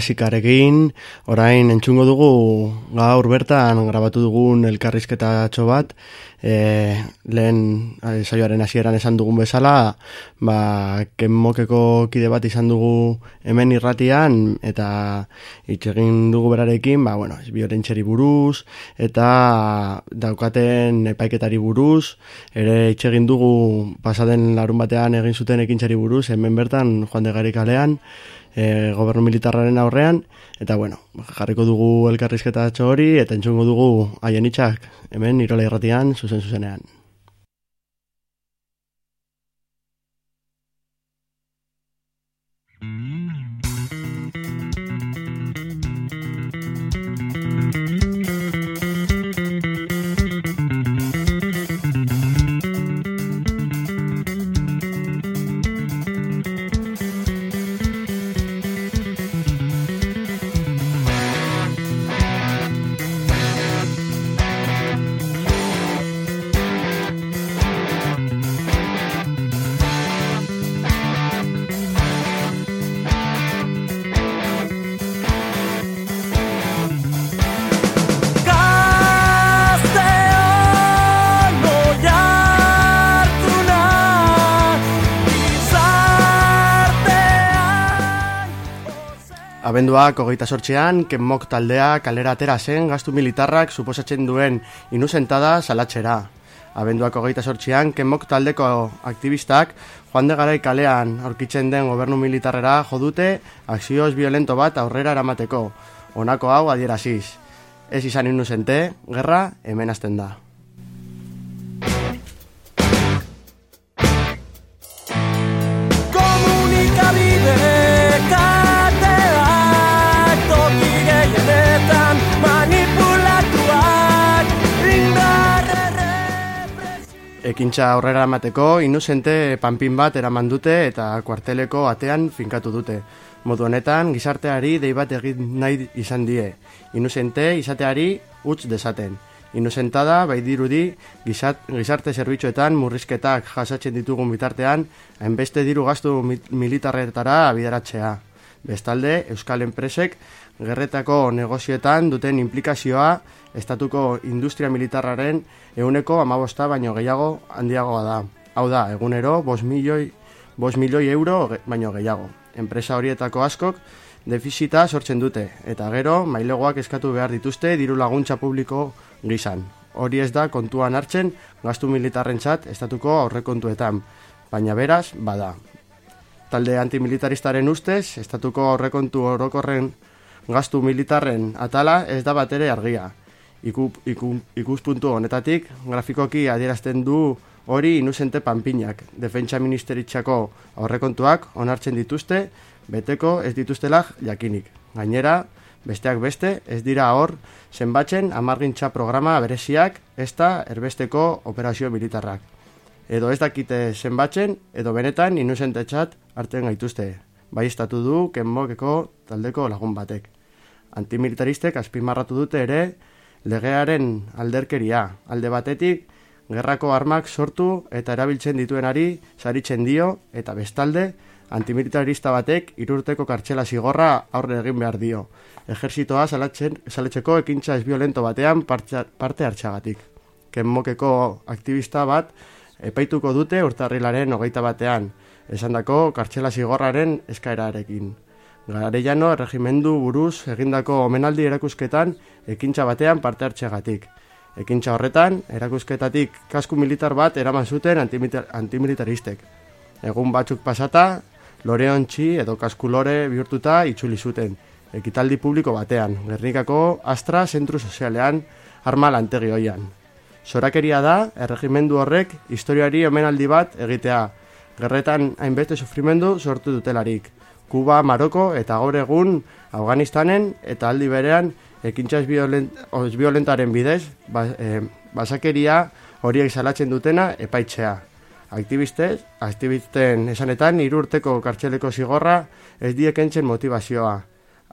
Gaurko garrasikarekin, orain entzungo dugu gaur bertan grabatu dugun elkarrizketatxo bat, e, lehen eh, saioaren hasieran esan dugun bezala, ba, kenmokeko kide bat izan dugu hemen irratian, eta hitz egin dugu berarekin, ba, bueno, biorentxeri buruz, eta daukaten epaiketari buruz, ere hitz egin dugu pasaden larun batean egin zuten ekintzari buruz, hemen bertan, Juan de Gari kalean, e, gobernu militarraren aurrean, eta bueno, jarriko dugu elkarrizketa hori, eta entzungo dugu haien hitzak hemen irola irratian, zuzen zuzenean. Abenduak hogeita sortxean, kenmok taldea kalera atera zen gastu militarrak suposatzen duen inusentada salatxera. Abenduak hogeita sortxean, kenmok taldeko aktivistak joan de garai kalean aurkitzen den gobernu militarrera jodute akzioz violento bat aurrera eramateko. Honako hau adieraziz. Ez izan inusente, gerra hemen hasten da. Ekintza aurrera emateko inusente panpin bat eraman dute eta kuarteleko atean finkatu dute. Modu honetan gizarteari dei bat egin nahi izan die. Inusente izateari utz desaten. Inusentada bai dirudi gizarte zerbitzuetan murrizketak jasatzen ditugun bitartean hainbeste diru gastu mi- militarretara bideratzea. Bestalde, Euskal Enpresek gerretako negozioetan duten implikazioa estatuko industria militarraren euneko amabosta baino gehiago handiagoa da. Hau da, egunero, bos milioi, bos milioi euro baino gehiago. Enpresa horietako askok defizita sortzen dute, eta gero mailegoak eskatu behar dituzte diru laguntza publiko gizan. Hori ez da kontuan hartzen gastu militarrentzat estatuko aurrekontuetan, baina beraz, bada. Talde antimilitaristaren ustez, estatuko aurrekontu orokorren gastu militarren atala ez da batere argia. Iku, iku, ikuspuntu honetatik, grafikoki adierazten du hori inusente panpinak. Defentsa ministeritzako aurrekontuak onartzen dituzte, beteko ez dituztela jakinik. Gainera, besteak beste, ez dira hor zenbatzen amargintza programa bereziak ez da erbesteko operazio militarrak edo ez dakite zenbatzen, edo benetan inusentetxat hartzen gaituzte. Bai estatu du kenmokeko taldeko lagun batek. Antimilitaristek azpimarratu dute ere legearen alderkeria. Alde batetik, gerrako armak sortu eta erabiltzen dituenari saritzen dio, eta bestalde, antimilitarista batek irurteko kartxela zigorra aurre egin behar dio. Salatzen, salatzeko ekintza ez violento batean parte hartxagatik. Kenmokeko aktivista bat epaituko dute urtarrilaren hogeita batean, esandako kartxela zigorraren eskaerarekin. Garellano erregimendu buruz egindako omenaldi erakusketan ekintza batean parte hartxegatik. Ekintza horretan, erakusketatik kasku militar bat eraman zuten antimilitaristek. Egun batzuk pasata, loreontxi edo kaskulore bihurtuta itzuli zuten. Ekitaldi publiko batean, Gernikako Astra Zentru Sozialean arma lantegi hoian. Zorakeria da, erregimendu horrek historiari omenaldi bat egitea. Gerretan hainbeste sufrimendu sortu dutelarik. Kuba, Maroko eta gaur egun Afganistanen eta aldi berean ekintza violent, violentaren bidez ba, eh, basakeria horiek salatzen dutena epaitzea. Aktivistez, aktivisten esanetan hiru urteko kartxeleko zigorra ez diekentzen motivazioa.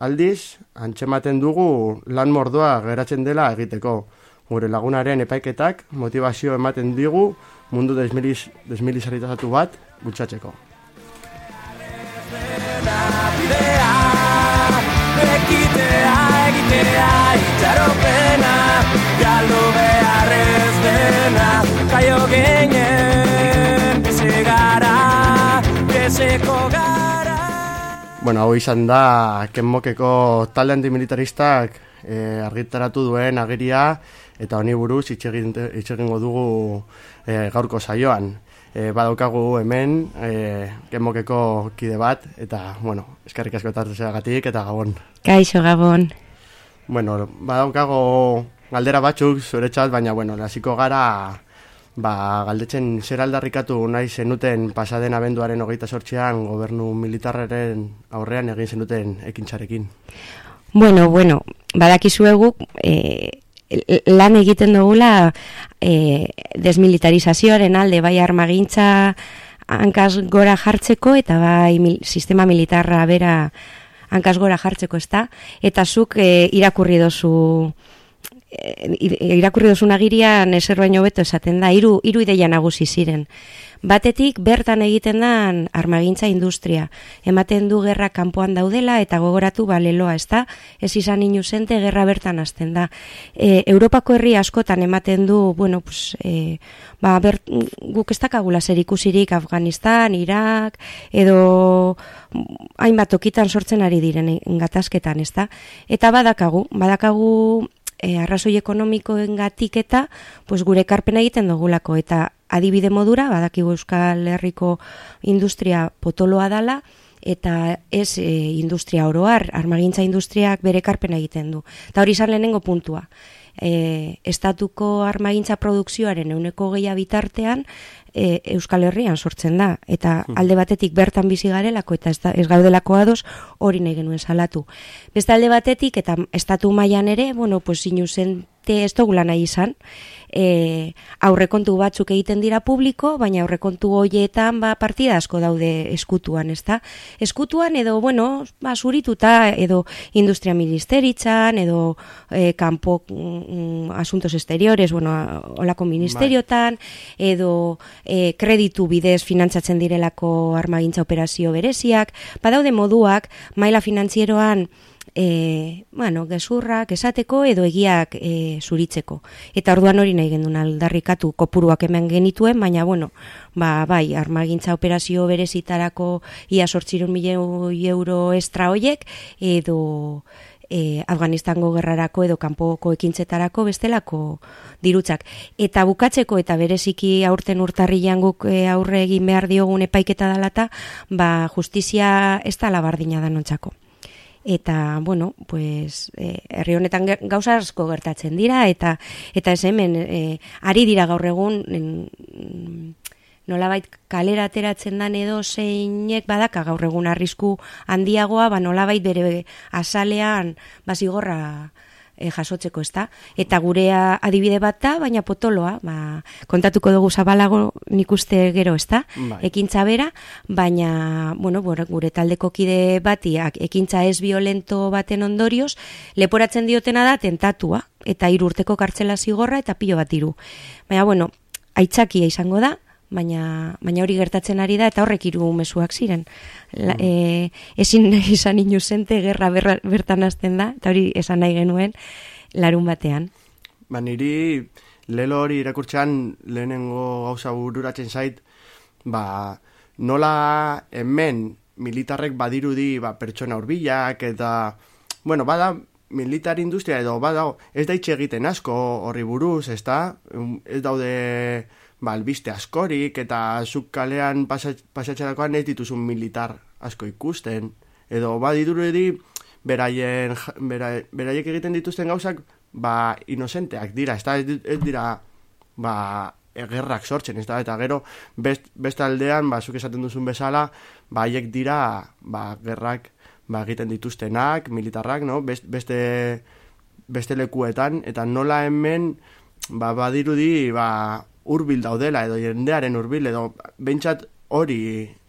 Aldiz, antzematen dugu lan mordoa geratzen dela egiteko. Gure lagunaren epaiketak motivazio ematen digu mundu desmiliz, desmilizarritazatu bat bultzatzeko. Bidea Ekitea, egitea, itxaropena Galdu beharrez dena Kaio ginen, bizi gara Biziko gara Bueno, hau izan da kenmokeko talde antimilitaristak eh, argitaratu duen ageria eta honi buruz hitz egin- hitz egingo dugu eh, gaurko saioan. Eh, badaukagu hemen eh, kenmokeko kide bat eta, bueno, eskerrik asko etartzeagatik eta gabon. Kaixo Gabon. Bueno, badaukago galdera batzuk zuretzat, baina, bueno, hasiko gara ba, galdetzen zer aldarrikatu nahi zenuten pasaden abenduaren hogeita sortzean gobernu militarraren aurrean egin zenuten ekintzarekin. Bueno, bueno, badakizuegu e, lan egiten dugula e, desmilitarizazioaren alde bai armagintza hankaz gora jartzeko eta bai mil, sistema militarra bera hankaz gora jartzeko ez da. Eta zuk e, irakurri dozu irakurri duzun agirian ezer baino beto esaten da, hiru hiru ideia nagusi ziren. Batetik bertan egiten da armagintza industria. Ematen du gerra kanpoan daudela eta gogoratu baleloa, ez da? Ez izan inuzente gerra bertan hasten da. E, Europako herri askotan ematen du, bueno, pues, e, ba, ber, guk ez dakagula zer ikusirik Afganistan, Irak, edo hainbat tokitan sortzen ari diren gatazketan, ez da? Eta badakagu, badakagu e, arrazoi ekonomikoen gatik eta pues, gure karpen egiten dugulako eta adibide modura, badakigu Euskal Herriko industria potoloa dala, eta ez e, industria oroar, armagintza industriak bere karpena egiten du. Eta hori izan lehenengo puntua. E, estatuko armagintza produkzioaren euneko gehiago bitartean, e, Euskal Herrian sortzen da eta hmm. alde batetik bertan bizi garelako eta ez, da, ez gaudelako ados hori nahi genuen salatu. Beste alde batetik eta estatu mailan ere, bueno, pues inuzen ez dugula nahi izan, e, aurrekontu batzuk egiten dira publiko, baina aurrekontu hoietan ba, partida asko daude eskutuan, ezta? Eskutuan edo, bueno, ba, zurituta edo industria ministeritzan, edo e, kanpo mm, asuntos exteriores, bueno, olako ministeriotan, edo e, kreditu bidez finantzatzen direlako armagintza operazio bereziak, badaude moduak, maila finantzieroan, e, bueno, gezurrak esateko edo egiak e, zuritzeko. Eta orduan hori nahi gendun aldarrikatu kopuruak hemen genituen, baina bueno, ba, bai, armagintza operazio berezitarako ia sortzirun mila euro estra hoiek, edo e, Afganistango gerrarako edo kanpoko ekintzetarako bestelako dirutzak. Eta bukatzeko eta bereziki aurten urtarri guk e, aurre egin behar diogun epaiketa dalata, ba, justizia ez da labardina da nontzako eta bueno, pues eh, herri honetan gauza asko gertatzen dira eta eta ez hemen eh, ari dira gaur egun en, nolabait kalera ateratzen dan edo zeinek badaka gaur egun arrisku handiagoa, ba nolabait bere azalean bazigorra e, jasotzeko, ezta? Eta gurea adibide bat da, baina potoloa, ba, kontatuko dugu zabalago nik uste gero, ezta? Bai. Ekintza bera, baina, bueno, gure taldeko kide batiak ekintza ez violento baten ondorioz, leporatzen diotena da tentatua, eta irurteko kartzela zigorra eta pilo bat iru. Baina, bueno, aitzakia izango da, baina, baina hori gertatzen ari da eta horrek hiru mezuak ziren. La, mm. e, ezin izan inuzente gerra bertan hasten da, eta hori esan nahi genuen larun batean. Ba, niri lelo hori irakurtzean lehenengo gauza bururatzen zait, ba, nola hemen militarrek badirudi ba, pertsona urbilak eta, bueno, bada militar industria edo bada ez da egiten asko horri buruz, ez da? Ez daude ba, albiste askorik, eta zuk kalean pasatxerakoan ez dituzun militar asko ikusten. Edo, ba, edi, beraien, bera, beraiek egiten dituzten gauzak, ba, inosenteak dira, ez, da, ez dira, ba, egerrak sortzen, ez da, eta gero, best, beste aldean, ba, zuk esaten duzun bezala, ba, haiek dira, ba, gerrak, ba, egiten dituztenak, militarrak, no? beste, beste lekuetan, eta nola hemen, ba, badirudi, ba, hurbil daudela edo jendearen hurbil edo bentsat hori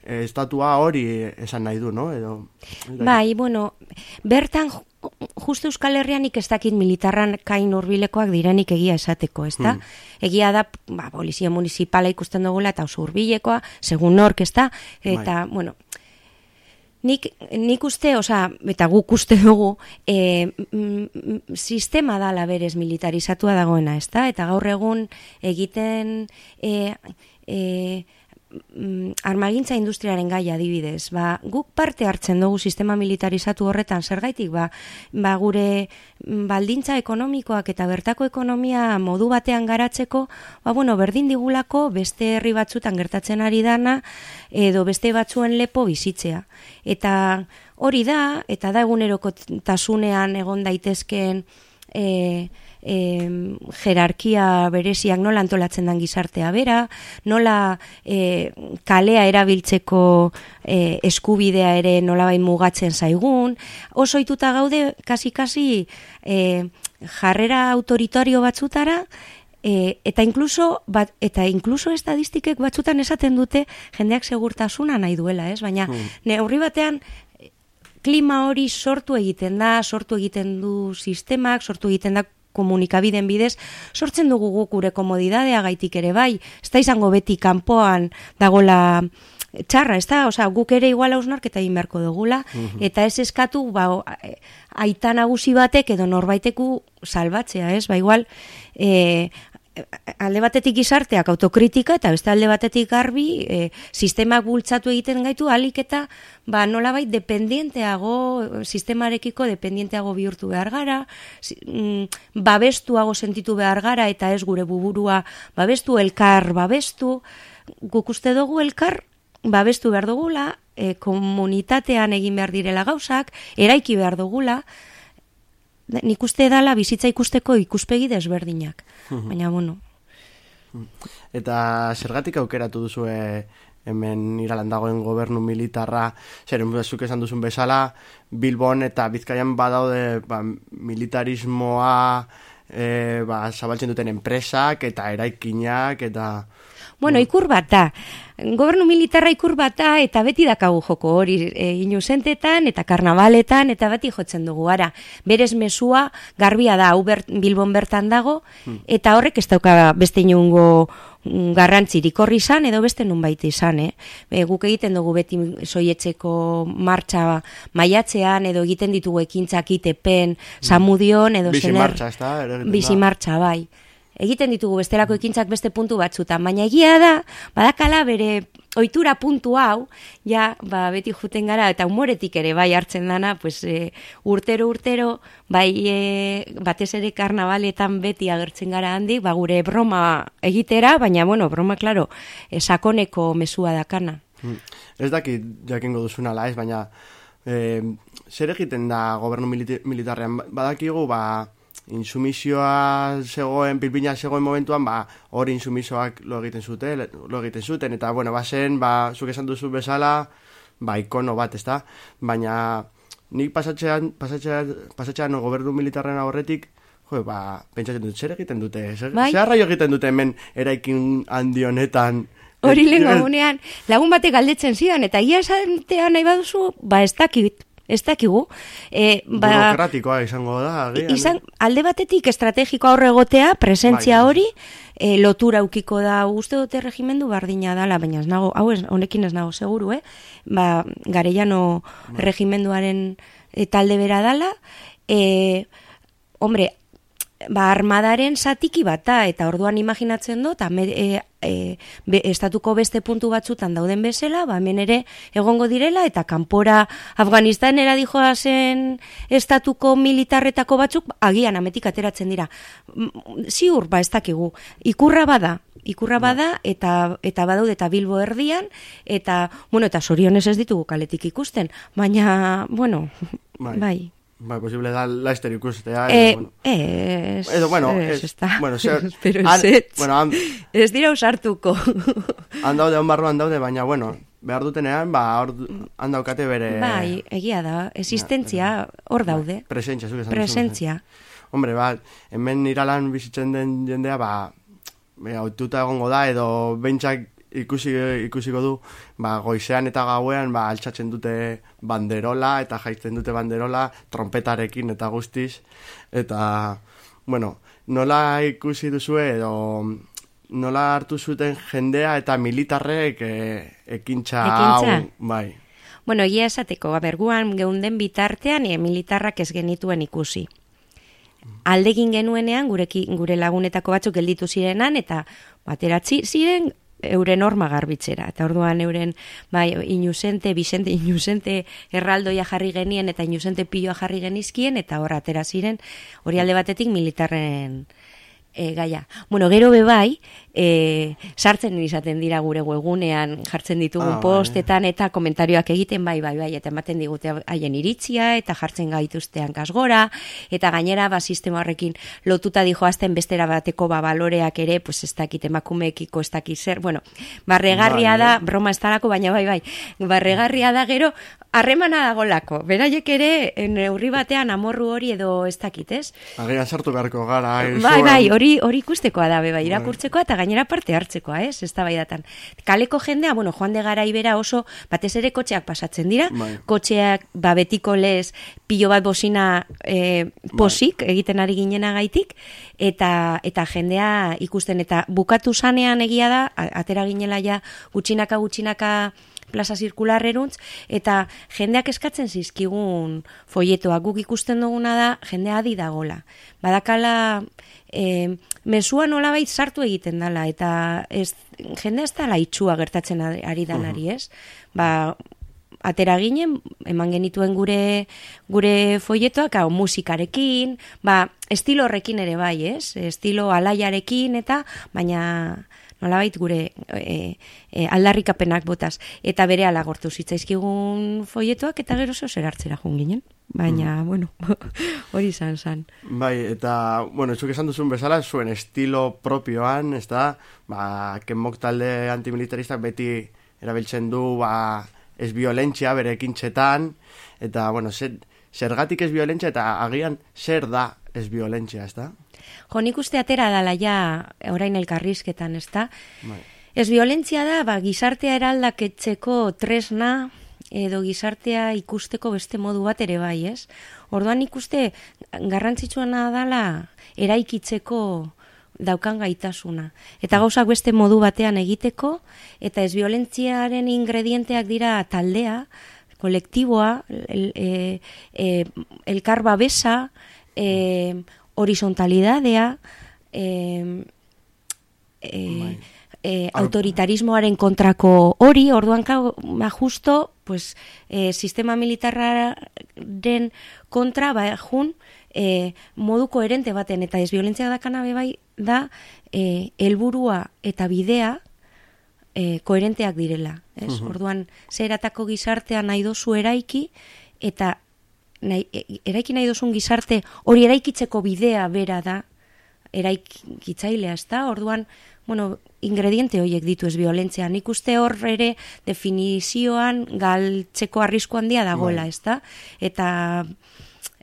eh, estatua hori esan nahi du, no? Edo, bai, bueno, bertan justu Euskal Herrian ez dakit militarran kain urbilekoak direnik egia esateko, ez da? Hmm. Egia da, ba, polizia municipala ikusten dugula eta oso urbilekoa, segun nork, ez da? Eta, bai. bueno, Nik, nik uste, oza, eta guk uste dugu, e, sistema da berez militarizatua dagoena, ez da? Eta gaur egun egiten e, e, mm, armagintza industriaren gaia adibidez. Ba, guk parte hartzen dugu sistema militarizatu horretan, zergaitik, ba, ba gure mm, baldintza ekonomikoak eta bertako ekonomia modu batean garatzeko, ba, bueno, berdin digulako beste herri batzutan gertatzen ari dana, edo beste batzuen lepo bizitzea. Eta hori da, eta da eguneroko tasunean egon daitezkeen, e, e, jerarkia bereziak nola antolatzen den gizartea bera, nola e, kalea erabiltzeko e, eskubidea ere nola bai mugatzen zaigun, oso ituta gaude kasi-kasi e, jarrera autoritario batzutara, E, eta incluso bat, eta incluso estadistikek batzutan esaten dute jendeak segurtasuna nahi duela, ez? Baina hmm. neurri batean klima hori sortu egiten da, sortu egiten du sistemak, sortu egiten da komunikabiden bidez, sortzen dugu guk gure komodidadea gaitik ere bai, ez da izango beti kanpoan dagola txarra, ez da, osea, guk ere igual hausnarketa egin beharko dugula, Mhm. eta ez eskatu, ba, eh, aita nagusi batek edo norbaiteku salbatzea, ez, ba, igual, e, alde batetik gizarteak autokritika eta beste alde batetik garbi e, sistemak bultzatu egiten gaitu alik eta ba, nolabait dependienteago sistemarekiko dependienteago bihurtu behar gara mm, babestuago sentitu behar gara eta ez gure buburua babestu elkar babestu. Guk uste dugu elkar babestu behar dugula e, komunitatean egin behar direla gauzak eraiki behar dugula nik uste dala bizitza ikusteko ikuspegi desberdinak. Mhm. Baina, bueno, Eta zergatik aukeratu duzue hemen iralan dagoen gobernu militarra, zer, zuk esan duzun bezala, Bilbon eta Bizkaian badaude ba, militarismoa e, ba, zabaltzen duten enpresak eta eraikinak eta... Bueno, ikur bat da. Gobernu militarra ikur bat da, eta beti dakagu joko hori e, inusentetan eta karnavaletan, eta beti jotzen dugu ara. Berez mesua garbia da, hau Bilbon bertan dago, Hmm. eta horrek ez dauka beste inungo mm, garrantzirik horri izan, edo beste nunbait izan, eh? E, guk egiten dugu beti soietzeko martxa maiatzean, edo egiten ditugu ekintzak itepen, samudion, edo Bizi zener... martxa, ezta? Ere egiten Bizi da. martxa, bai. Egiten ditugu bestelako ekintzak beste puntu batzutan, baina egia da, badakala bere ohitura puntu hau, ja, ba, beti juten gara, eta humoretik ere bai hartzen dana, pues, e, urtero, urtero, bai, e, batez ere karnavaletan beti agertzen gara handik, ba, gure broma egitera, baina, bueno, broma, klaro, e, sakoneko mesua dakana. Mm. Ez dakit jakingo duzuna ala ez, baina e, zer egiten da gobernu militarrean? Badakigu, ba, insumisioa zegoen, pilpina zegoen momentuan, ba, hori insumisoak lo egiten zuten, lo egiten zuten, eta, bueno, bazen, ba, zuk esan duzu bezala, ba, ikono bat, ezta? Baina, nik pasatzean, pasatzean, pasatzean gobernu militarren aurretik, jo, ba, pentsatzen dut, zer egiten dute? Zer, Bai. zer arraio egiten dute hemen eraikin handi honetan? Hori lehen Eh, gagunean, lagun batek galdetzen zidan, eta ia esatea nahi baduzu, ba, ez dakit, ez dakigu. E, ba, burokratikoa izango da, agian, izan, alde batetik estrategiko aurre egotea, presentzia Bai. hori, e, lotura ukiko da, uste dute regimendu bardina dala, baina ez nago, hau ez, honekin ez nago seguru, eh? Ba, garellano Bai. regimenduaren e, talde bera dala, e, hombre, ba, armadaren zatiki bat da, eta orduan imaginatzen dut, ame, e, e, be, estatuko beste puntu batzutan dauden bezala, ba, hemen ere egongo direla, eta kanpora Afganistanera dijoa zen estatuko militarretako batzuk, agian ametik ateratzen dira. Mm, Ziur, ba, ez dakigu. Ikurra bada, ikurra bada, eta, eta badaude eta bilbo erdian, eta, bueno, eta sorionez ez ditugu kaletik ikusten, baina, bueno, Bai. bai. Bai, posible da Laster ikustea. Eh, edo, bueno. ez, Edo, bueno, ez, ez- da. bueno, zer- Pero han- ez, bueno, han- ez dira usartuko. Han daude, han barruan daude, baina, bueno, behar dutenean, ba, hor, han daukate bere... Bai, egia da, existentzia hor daude. Presentzia, zuk esan. Presentzia. Hombre, ba, hemen iralan bizitzen den jendea, ba, aututa egongo da, edo bentsak ikusi, ikusiko du, ba, goizean eta gauean, ba, altxatzen dute banderola, eta jaizten dute banderola, trompetarekin eta guztiz, eta, bueno, nola ikusi duzue, edo nola hartu zuten jendea eta militarrek e, ekintza Ekintza? hau, bai. Bueno, egia esateko, ba, berguan geunden bitartean e, militarrak ez genituen ikusi. Aldegin genuenean gureki, gure lagunetako batzuk gelditu zirenan eta bateratzi ziren euren norma garbitzera. Eta orduan euren bai, inusente, Vicente inusente erraldoia jarri genien eta inusente piloa jarri genizkien eta hor atera ziren hori alde batetik militarren e, gaia. Bueno, gero be bai, e, sartzen izaten dira gure webgunean jartzen ditugun Ah, bai. postetan eta komentarioak egiten bai, bai, bai, eta ematen digute haien iritzia eta jartzen gaituztean kasgora eta gainera ba sistema horrekin lotuta dijoazten bestera bateko ba baloreak ere, pues ez dakit emakumeekiko ez dakit zer, bueno, barregarria Bai, da, broma ez darako, baina bai, bai, barregarria da gero, harremana dagolako, beraiek ere neurri batean amorru hori edo ez dakit, ez? Agian sartu beharko gara. eh, Bai, bai, hori hori hori ikustekoa da, beba, irakurtzekoa eta gainera parte hartzekoa, ez, ez Kaleko jendea, bueno, joan de gara ibera oso, batez ere kotxeak pasatzen dira, Bai. kotxeak, ba, betiko lez, pilo bat bosina e, posik, egiten ari ginena gaitik, eta, eta jendea ikusten, eta bukatu zanean egia da, atera ginela ja, gutxinaka, gutxinaka, plaza zirkularreruntz, eta jendeak eskatzen zizkigun foietoa. Guk ikusten duguna da, jendea adi dagola. Badakala, e, mesua nolabait sartu egiten dala, eta ez, jendea ez dala itxua gertatzen ari ari danari, ez? Ba, atera ginen, eman genituen gure gure foietoak, hau, musikarekin, ba, estilo horrekin ere bai, ez? Estilo alaiarekin eta, baina nolabait gure e, e, aldarrikapenak botaz. Eta bere alagortu zitzaizkigun foietoak eta gero zer hartzera joan ginen. Baina, bueno, hori izan zan. Bai, eta, bueno, zuk esan duzun bezala, zuen estilo propioan, ez da, ba, kenmok talde antimilitaristak beti erabiltzen du, ba, ez violentzia bere ekintzetan, eta, bueno, zer, zergatik ez violentzia, eta agian zer da ez violentzia, ez da? Jo, nik uste atera dala ja orain elkarrizketan, ez da? Bai. Ez violentzia da, ba, gizartea eraldaketzeko tresna edo gizartea ikusteko beste modu bat ere bai, ez? Orduan ikuste garrantzitsuena dala eraikitzeko daukan gaitasuna. Eta gauzak beste modu batean egiteko, eta ez violentziaren ingredienteak dira taldea, kolektiboa, el, e, e, elkar babesa, e, horizontalidadea, e, e, e, autoritarismoaren kontrako hori, orduan kau, ba, justo, pues, e, sistema militarraren kontra, ba, jun, e, modu koherente baten, eta ez violentzia dakana bai, da, e, helburua eta bidea, e, koherenteak direla. Ez? Mhm. Orduan, zeratako gizartea nahi dozu eraiki, eta nahi, e- eraiki nahi dozun gizarte hori eraikitzeko bidea bera da, eraikitzailea, ez da? Orduan, bueno, ingrediente horiek ditu ez violentzia. Nik uste hor ere definizioan galtzeko arrisku handia dagoela, Bai. ez da? Eta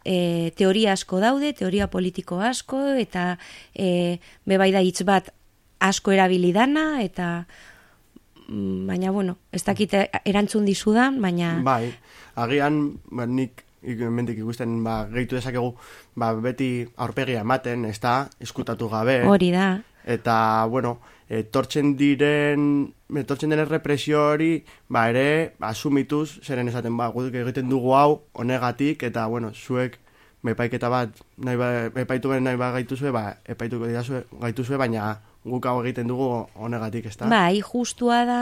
e, teoria asko daude, teoria politiko asko, eta e, bebai da hitz bat asko erabilidana, eta mm, baina, bueno, ez dakit erantzun dizudan, baina... Bai, agian, ba, nik ik- hemendik ikusten ba, gehitu dezakegu ba, beti aurpegia ematen, ez da, eskutatu gabe. Hori da. Eta, bueno, etortzen diren, etortzen den represio hori, ba, ere, asumituz, zeren esaten, ba, guk egiten dugu hau, honegatik, eta, bueno, zuek, epaiketa bat, nahi ba, epaitu nahi ba gaituzue, ba, epaituko gaituzue, baina guk hau egiten dugu honegatik, ez da? Bai, justua da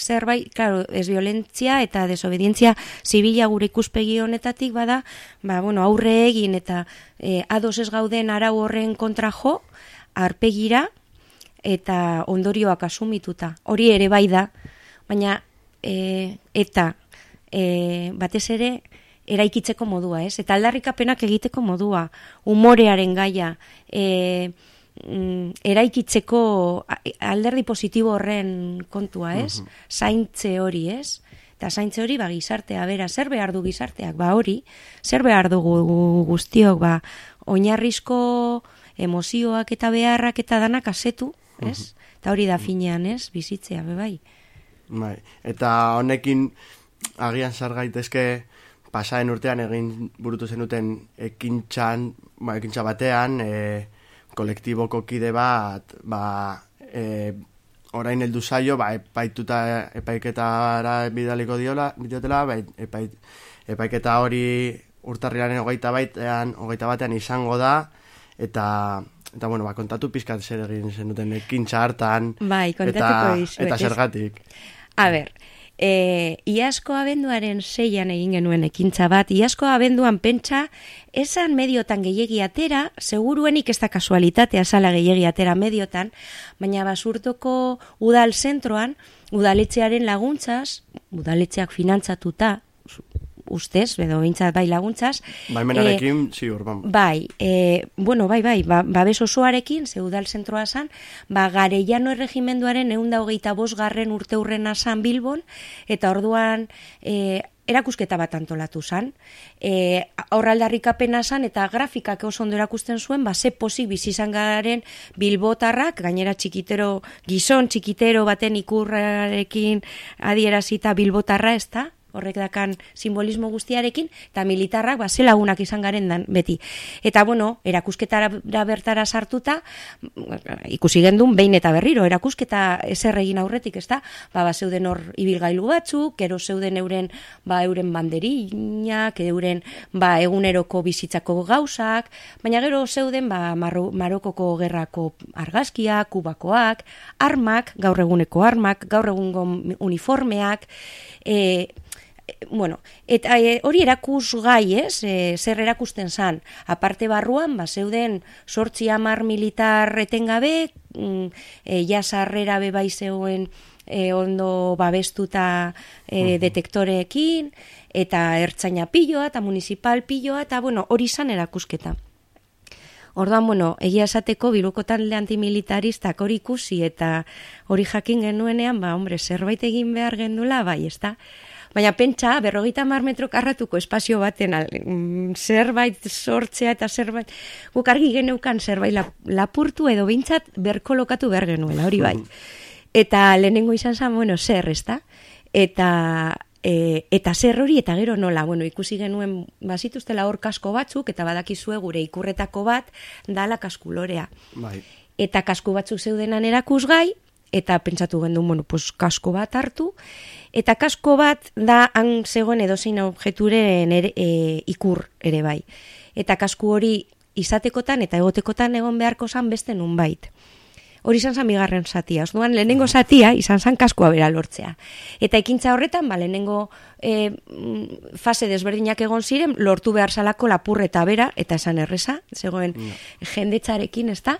zerbait, claro, ez violentzia eta desobedientzia zibila gure ikuspegi honetatik bada, ba, bueno, aurre egin eta e, ados ez gauden arau horren kontra jo, arpegira eta ondorioak asumituta. Hori ere bai da, baina e, eta e, batez ere eraikitzeko modua, ez? Eta aldarrikapenak egiteko modua, umorearen gaia, e, mm, eraikitzeko a- alderdi positibo horren kontua, ez? Mhm. Zaintze hori, ez? Eta zaintze hori, ba, gizartea, bera, zer behar du gizarteak, ba, hori, zer behar dugu gu- guztiok, ba, oinarrizko emozioak eta beharrak eta danak asetu, ez? Eta hori da finean, ez? Bizitzea, be bai. Eta honekin agian sar gaitezke pasaden urtean egin burutu zenuten ekintxan, ba, ekintxa batean, e, kolektiboko kide bat, ba, e, orain heldu zaio, ba, epaituta epaiketara bidaliko diola, bidiotela, ba, epait, epaiketa hori urtarrilaren hogeita baitean, hogeita batean izango da, eta eta bueno, ba, kontatu pizkat zer egin zenuten ekintza hartan, Bai, eta, eta zergatik. A ber, e, iazko abenduaren seian egin genuen ekintza bat, iazko abenduan pentsa, esan mediotan gehiegi atera, seguruenik ez da kasualitatea sala gehiegi atera mediotan, baina basurtoko udal zentroan, udaletxearen laguntzaz, udaletxeak finantzatuta, ustez, edo behintzat bai laguntzaz, Baimenarekin, ziur, vamos. Bai, e, bueno, bai, bai, ba, babes osoarekin, zeudal zentroa zan, ba, gareiano erregimenduaren eunda hogeita bos garren urte hurrena zan Bilbon, eta orduan e, erakusketa bat antolatu zan. E, aurraldarrikapena zan eta grafikak oso ondo erakusten zuen, ba, ze pozik bizizan garen bilbotarrak, gainera txikitero, gizon txikitero baten ikurrarekin adierazita bilbotarra, ez da? Horrek dakan simbolismo guztiarekin, eta militarrak ba, ze lagunak izan garen dan beti. Eta, bueno, erakusketara bertara sartuta, ikusi gendun, behin eta berriro, erakusketa ezer egin aurretik, ez da? Ba, ba, zeuden hor ibilgailu batzuk, kero zeuden euren, ba, euren banderinak, euren, ba, eguneroko bizitzako gauzak, baina gero zeuden, ba, Marro, Marokoko gerrako argazkiak, kubakoak, armak, gaur eguneko armak, gaur egungo uniformeak, e, bueno, eta e, hori erakus gai, ez? E, zer erakusten zan? Aparte barruan, ba, zeuden sortzi amar militar etengabe, mm, e, jasarrera bebai zeuen e, ondo babestuta e, detektoreekin, eta ertzaina piloa, eta municipal piloa, eta bueno, hori zan erakusketa. Orduan, bueno, egia esateko biluko talde antimilitaristak hori ikusi eta hori jakin genuenean, ba, hombre, zerbait egin behar gendula, bai, ez da? Baina pentsa, berrogeita mar metro karratuko espazio baten al, mm, zerbait sortzea eta zerbait, guk argi geneukan zerbait lapurtu edo bintzat berkolokatu behar genuela, hori bai. Eta lehenengo izan zen, bueno, zer, ez da? Eta, e, eta zer hori, eta gero nola, bueno, ikusi genuen bazituztela hor kasko batzuk, eta badakizue gure ikurretako bat, dala kaskulorea. Bai. Eta kasku batzuk zeudenan erakusgai, eta pentsatu gendu, bueno, pues kasko bat hartu, eta kasko bat da han zegoen edozein objeturen ere, e, ikur ere bai. Eta kasku hori izatekotan eta egotekotan egon beharko zan beste nun bait. Hori izan zan bigarren zatia. Osduan, lehenengo zatia izan zan kaskoa bera lortzea. Eta ekintza horretan, ba, lehenengo e, mm, fase desberdinak egon ziren, lortu behar salako lapurreta bera, eta esan erreza, zegoen no. jendetzarekin, ez da?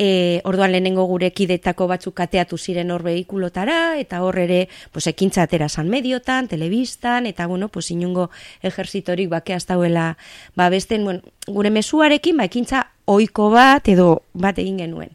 E, orduan lehenengo gure kidetako batzuk kateatu ziren hor behikulotara, eta hor ere pues, ekintza atera san mediotan, telebistan, eta bueno, pues, inungo ejerzitorik bakea dauela ba, besten, bueno, gure mesuarekin, ba, ekintza oiko bat edo bat egin genuen.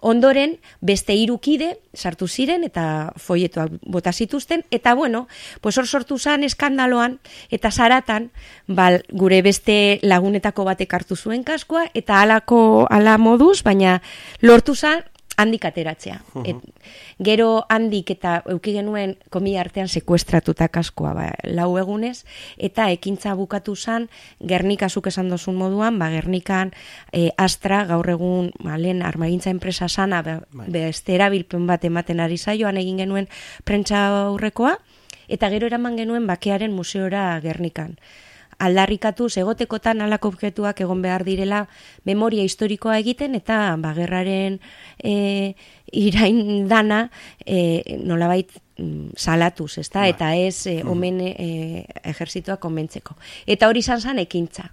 Ondoren, beste irukide sartu ziren eta foietoak bota zituzten, eta bueno, pues hor sortu zan eskandaloan, eta zaratan, bal, gure beste lagunetako batek hartu zuen kaskoa, eta alako ala moduz, baina lortu zan handik ateratzea. Et, gero handik eta euki genuen komi artean sekuestratuta kaskoa ba, lau egunez, eta ekintza bukatu zan, Gernika zuk esan dozun moduan, ba, Gernikan e, Astra gaur egun ba, lehen armagintza enpresa sana, be, bai. beste erabilpen bat ematen ari zaioan egin genuen prentsa aurrekoa, eta gero eraman genuen bakearen museora Gernikan aldarrikatu egotekotan alako objektuak egon behar direla memoria historikoa egiten eta bagerraren e, irain dana e, nolabait mm, salatuz, ezta? Ba. Eta ez e, mm. omen e, ejerzituak konbentzeko. Eta hori izan zan ekintza.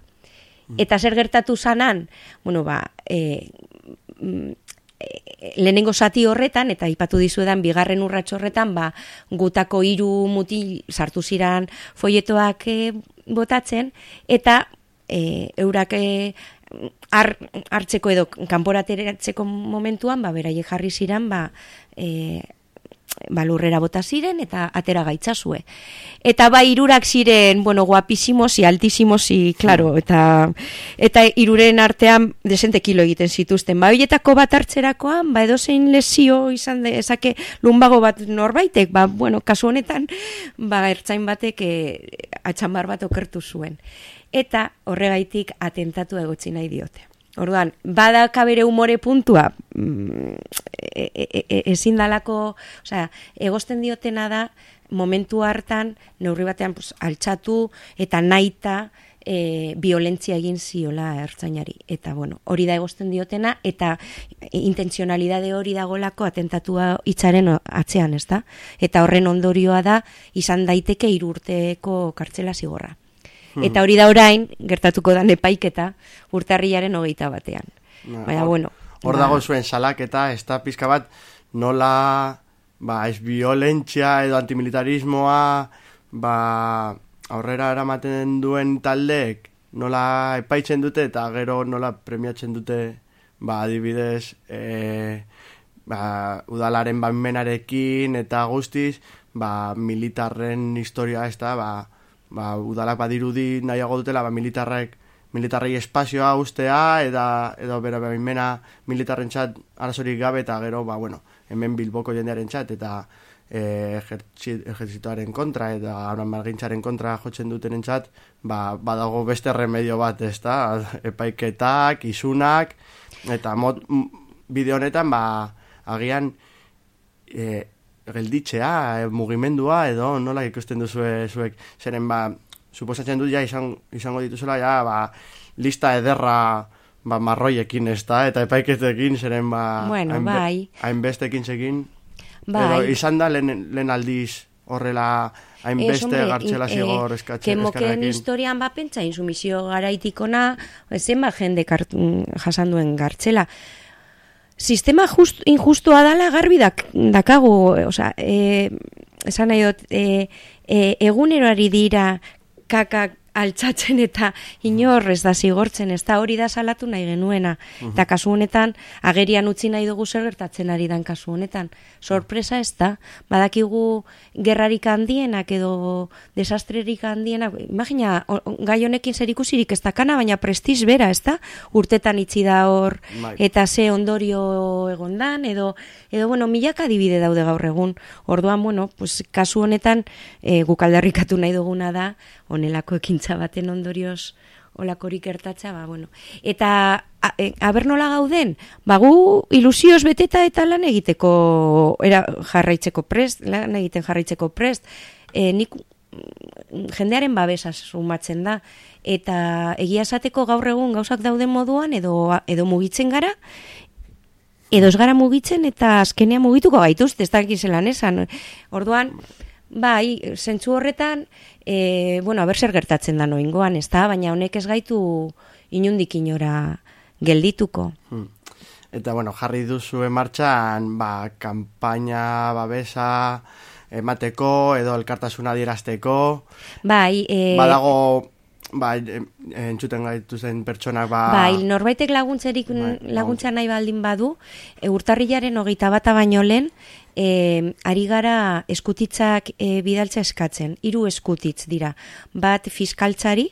Mm. Eta zer gertatu zanan, bueno, ba, e, lehenengo zati horretan, eta ipatu dizuedan bigarren urratxo horretan, ba, gutako hiru mutil sartu ziran foietoak e, botatzen, eta e, eurak e, hartzeko edo kanporateratzeko momentuan, ba, beraie jarri ziran, ba, e, balurrera bota ziren eta atera gaitzazue. Eta ba irurak ziren, bueno, guapisimos y altísimos y claro, mm. eta eta iruren artean desente kilo egiten zituzten. Ba hoietako bat hartzerakoan, ba edozein lesio izan de esake lumbago bat norbaitek, ba bueno, kasu honetan, ba ertzain batek eh, atxambar bat okertu zuen. Eta horregaitik atentatu egotzi nahi diote. Orduan, badaka bere umore puntua, mm, e, e, e, ezin dalako, osea, egosten diotena da, momentu hartan, neurri batean, pues, altxatu eta naita, e, violentzia egin ziola ertzainari. Eta, bueno, hori da egosten diotena, eta intentzionalidade hori dagolako atentatua hitzaren atzean, ez da? Eta horren ondorioa da, izan daiteke irurteko kartzela zigorra. Hmm. Eta hori da orain, gertatuko da epaiketa urtarriaren hogeita batean. Baina, bueno. Hor ba. dago zuen salaketa, ez da pizka bat, nola, ba, ez violentzia edo antimilitarismoa, ba, aurrera eramaten duen taldeek, nola epaitzen dute eta gero nola premiatzen dute, ba, adibidez, e, ba, udalaren baimenarekin eta guztiz, ba, militarren historia ez da, ba, ba, udalak badirudi nahiago dutela, ba, militarrek militarrei espazioa ustea eta edo bera baimena militarren txat arazorik gabe eta gero, ba, bueno, hemen bilboko jendearen txat eta e, ejertzituaren kontra eta Abraham Margintzaren kontra jotzen duten txat, ba, badago beste remedio bat, ez da, epaiketak, isunak, eta mod, bideo honetan, ba, agian, e, gelditzea, e, mugimendua, edo nola ikusten duzue zuek, zeren, ba, suposatzen dut ja izan, izango dituzela, ja, ba, lista ederra, ba, marroiekin ez da, eta epaiketekin, zeren, ba, Bueno, hainbe- bai. hainbestekin zekin, Bai. edo izan da lehen, lehen aldiz horrela hainbeste gartxela zigor eh, eskatxe, Kemoken historian ba pentsa insumizio garaitikona zenba jende mm, jasan duen gartxela. Sistema just, injustua dala garbi dak, dakagu, eh, osea, e, esan nahi dut, e, e, eguneroari dira kakak altzatzen eta inor ez da zigortzen, ez da hori da salatu nahi genuena. Mhm. Eta kasu honetan, agerian utzi nahi dugu zer gertatzen ari dan kasu honetan. Sorpresa ez da, badakigu gerrarik handienak edo desastrerik handienak, imagina, gai honekin zer ikusirik ez dakana, baina prestiz bera, ez da? Urtetan itzi da hor, Bai. eta ze ondorio egondan, edo, edo bueno, milaka adibide daude gaur egun. Orduan, bueno, pues, kasu honetan, e, guk aldarrikatu nahi duguna da, onelako ekintza baten ondorioz olakorik gertatza, ba, bueno. Eta, a, e, nola gauden, ba, gu ilusioz beteta eta lan egiteko, era, jarraitzeko prest, lan egiten jarraitzeko prest, e, nik mm, jendearen babesa sumatzen da eta egia esateko gaur egun gauzak dauden moduan edo edo mugitzen gara edo ez gara mugitzen eta azkenean mugituko gaituzte, ez dakit zelan esan. Orduan, bai, zentzu horretan, e, bueno, aber zer gertatzen da noingoan, ez da, baina honek ez gaitu inundik inora geldituko. Hmm. Eta, bueno, jarri duzu martxan, ba, kampaina babesa emateko, edo elkartasuna dierazteko, Bai, e, badago, ba, e- entzuten gaitu zen pertsonak, ba... Bai, norbaitek laguntzerik Bai, laguntza nahi baldin badu, e, urtarrilaren hogeita bata baino lehen, e, ari gara eskutitzak e, bidaltza eskatzen. Hiru eskutitz dira. Bat fiskaltzari,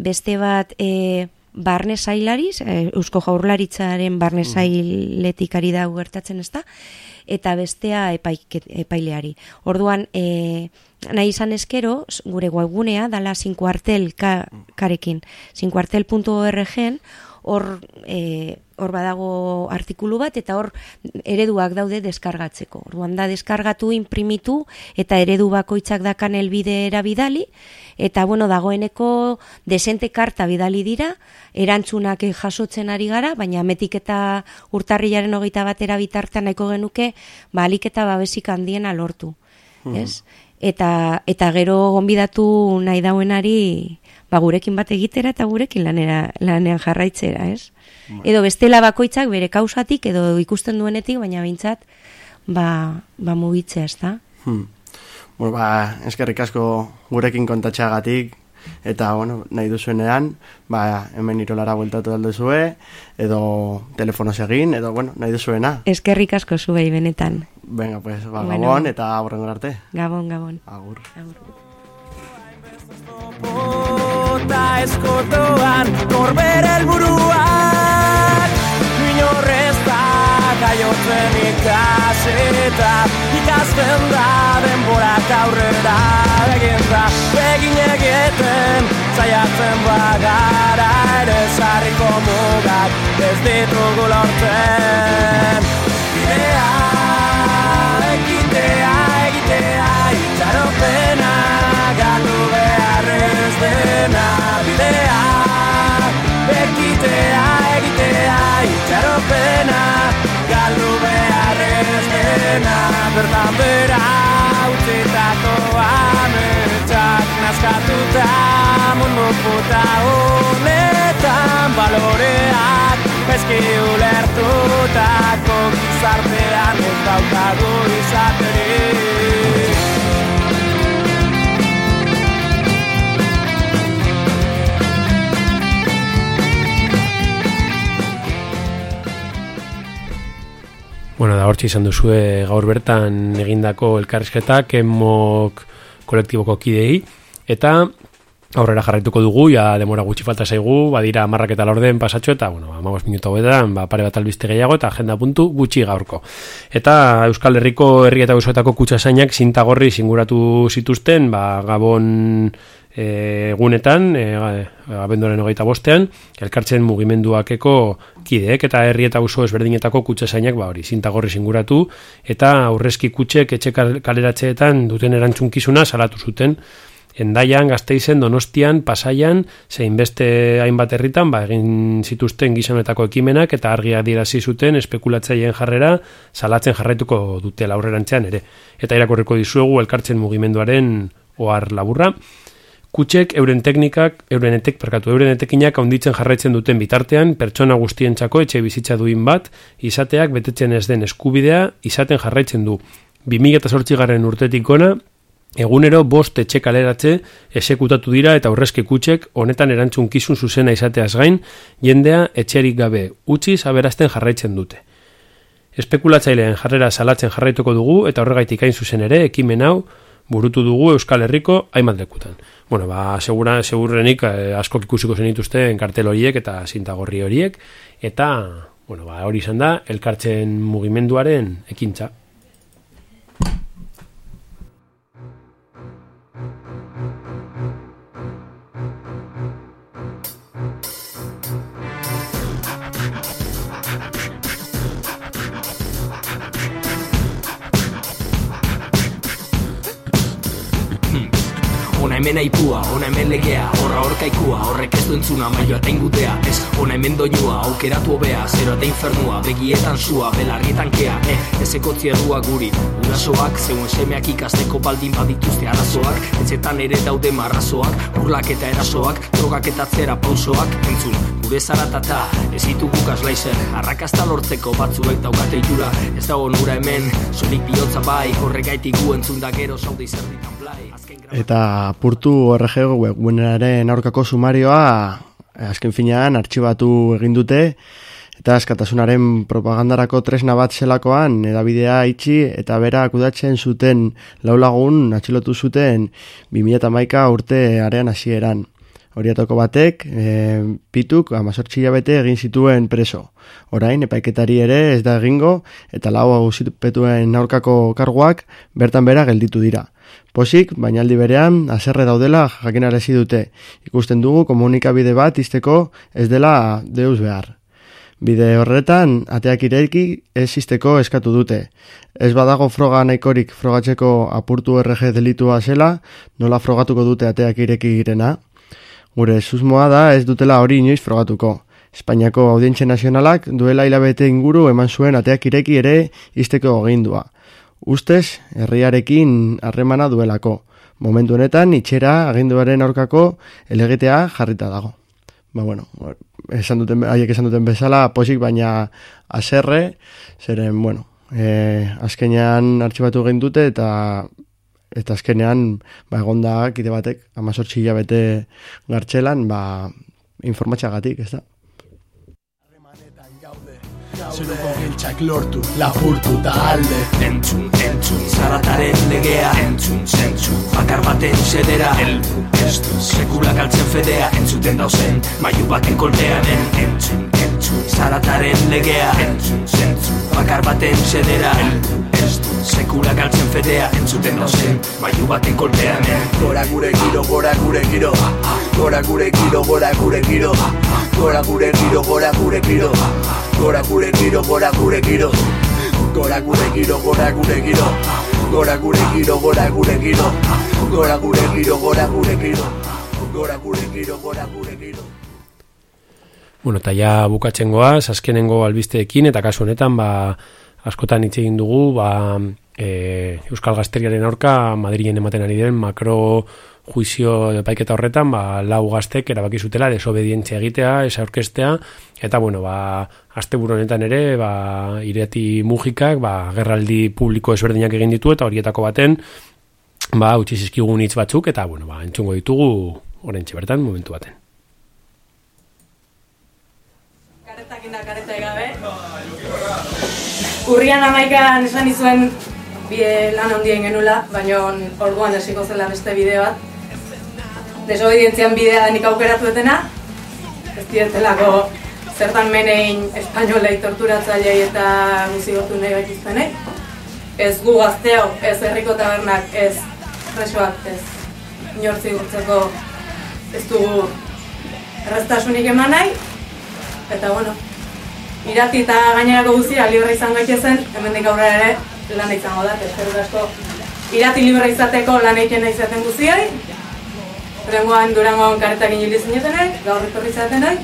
beste bat e, barne zailariz, e, Eusko Jaurlaritzaren barne zailetik ari da gertatzen ez da, eta bestea epaike, epaileari. Orduan, e, nahi izan eskero, gure webgunea, dala zinkuartel ka, karekin, zinkuartel.org hor e, hor badago artikulu bat eta hor ereduak daude deskargatzeko. Orduan da deskargatu, imprimitu eta eredu bakoitzak dakan elbidera bidali eta bueno, dagoeneko desente karta bidali dira, erantzunak jasotzen ari gara, baina metik eta urtarrilaren hogeita batera bitartean nahiko genuke, ba, alik eta babesik handiena lortu. Mhm. Ez? Eta, eta gero gonbidatu nahi dauenari ba, gurekin bat egitera eta gurekin lanera, lanean jarraitzera, ez? Edo bestela bakoitzak bere kausatik edo ikusten duenetik, baina behintzat ba, ba mugitzea, ez da? Hmm. Bueno, ba, eskerrik asko gurekin kontatxeagatik, eta, bueno, nahi duzuenean, ba, hemen irolara bueltatu aldo zue, edo telefonoz egin, edo, bueno, nahi duzuena. Eskerrik asko zuei benetan. Venga, pues, ba, Bueno. gabon, eta aurrengo arte. Gabon, gabon. Agur. Eta eskotoan norbere helburuak. Inorrez da gaiotzen ikaseta Ikasten da denborak aurrera egin da. Egin egiten zaiatzen bagara ere sarriko mugak ez ditugu lortzen. Bidea, egitea, egitea, itxaropena dena bidea Egitea, egitea, itxaropena galdu behar ez dena Bertan bera utzitako ametsak naskatuta mundu puta honetan baloreak Eski ulertutako gizartean ez daukagu izaterik Bueno, da hortxe izan duzue gaur bertan egindako elkarrizketak emok kolektiboko kidei eta aurrera jarraituko dugu, ja demora gutxi falta zaigu, badira marrak eta lorden pasatxo, eta, bueno, amagos minutu hauetan, ba, pare bat albiste gehiago, eta agenda puntu gutxi gaurko. Eta Euskal Herriko herri eta usoetako kutsasainak zintagorri singuratu zituzten, ba, gabon egunetan, e, abenduaren hogeita bostean, elkartzen mugimenduakeko kideek eta herri eta uso ezberdinetako kutsasainak ba hori, zintagorri singuratu, eta aurrezki kutsek etxe kal- kaleratzeetan duten erantzunkizuna salatu zuten, Endaian, Gasteizen, Donostian, Pasaian, zein beste hainbat herritan, ba, egin zituzten gizonetako ekimenak eta argi adierazi zuten espekulatzaileen jarrera salatzen jarraituko dutela aurrerantzean ere. Eta irakurriko dizuegu elkartzen mugimenduaren ohar laburra. Kutsek euren teknikak, euren etek, perkatu, euren etekinak handitzen jarraitzen duten bitartean, pertsona guztientzako etxe bizitza duin bat, izateak betetzen ez den eskubidea, izaten jarraitzen du. 2008 garren urtetik gona, Egunero bost etxe kaleratze esekutatu dira eta aurrezki kutsek honetan erantzunkizun zuzena izateaz gain, jendea etxerik gabe utziz aberazten jarraitzen dute. Espekulatzaileen jarrera salatzen jarraituko dugu eta horregaitik hain zuzen ere ekimen hau burutu dugu Euskal Herriko hainbat lekutan. Bueno, ba, segura, segurrenik eh, askok ikusiko zenituzten kartel horiek eta zintagorri horiek, eta, bueno, ba, hori izan da, elkartzen mugimenduaren ekintza. Horrek ez du entzuna, maioa eta ingutea, ez, ona hemen doinua, aukeratu hobea, zero eta infernua, begietan sua, belarrietan kea, eh, ezeko zierrua guri, urasoak, zeuen semeak ikasteko baldin badituzte arazoak, etxetan ere daude marrazoak, burlak eta erasoak, drogak eta zera pausoak, entzun, gure zaratata, ez ditugu gaslaizer, arrakasta lortzeko batzuek daukate itura, ez dago nura hemen, solik bihotza bai, horregaitik gu entzun da gero saude izerditan blai, Eta purtu RG webgunearen aurkako sumarioa eh, azken finean artxibatu egin dute eta askatasunaren propagandarako tresna bat zelakoan edabidea itxi eta bera akudatzen zuten laulagun atxilotu zuten 2008 urte arean hasieran. Horietako batek, e, pituk, amazortzi bete egin zituen preso. Orain, epaiketari ere ez da egingo, eta lau auzipetuen aurkako karguak bertan bera gelditu dira. Posik, baina aldi berean, aserre daudela jakinarezi dute. Ikusten dugu komunikabide bat izteko ez dela deus behar. Bide horretan, ateak ireki ez izteko eskatu dute. Ez badago froga nahikorik frogatzeko apurtu RG delitua zela, nola frogatuko dute ateak ireki girena. Gure susmoa da ez dutela hori inoiz frogatuko. Espainiako audientxe nazionalak duela hilabete inguru eman zuen ateak ireki ere izteko gehindua. Ustez, herriarekin harremana duelako. Momentu honetan, itxera aginduaren aurkako elegitea jarrita dago. Ba, bueno, esan duten, haiek esan duten bezala, posik baina aserre, zeren, bueno, e, azkenean artxibatu egin dute eta eta azkenean ba egonda kide batek 18 hilabete gartxelan ba informatxagatik, ez da. Zeruko giltxak lortu, lapurtu eta alde. Entzun, entzun, zarataren legea. Entzun, zentzu, bakar baten sedera Elbu, ez du, sekula galtzen fedea. Entzuten dauzen, maiu baten kolpean en, Entzun, entzun, zarataren legea. Entzun, zentzu, bakar baten du, sekula galtzen fedea. Entzuten dauzen, maiu baten kolpean. Gora gure giro, gora gure giro. Gora gure giro, gora gure giro. Gora gure giro, gora gure giro. Gora gure giro, gora gure giro. Gora gure giro, gora gure giro. Gora gure giro, gora gure giro. Gora gure giro, gora gure giro. Gora gure giro, gora gure giro Bueno, eta ja bukatzen goaz, azkenengo albisteekin, eta kasu honetan, ba, askotan hitz egin dugu, ba, e, Euskal Gazteriaren aurka, Madrilen ematen ari den, makro juizio epaiketa horretan, ba, lau gaztek erabaki zutela desobedientzia egitea, esa orkestea, eta bueno, ba, asteburu honetan ere, ba, ireti mugikak, ba, gerraldi publiko ezberdinak egin ditu, eta horietako baten, ba, utzi zizkigun hitz batzuk, eta bueno, ba, entzungo ditugu, orentxe bertan, momentu baten. Karetak inda kareta egabe. Urrian amaikan esan izuen bide lan handien genula, baina orduan esiko zela beste bide bat. desobedientzian bidea denik aukeratu etena, ez dietelako zertan menein espainolei torturatzailei eta guzigortu nahi baitiztenei. Ez gu gazteo, ez herriko tabernak, ez presoak, ez inortzi gurtzeko ez dugu erreztasunik eman nahi, eta bueno, irati eta gainerako guztia libre izan gaitezen, hemendik aurrera ere lan izango da, ez asko irati libre izateko lan egiten nahi izaten guztiai, Rengoan durangoan karetak inili zinetenek, gaur etorri zatenek,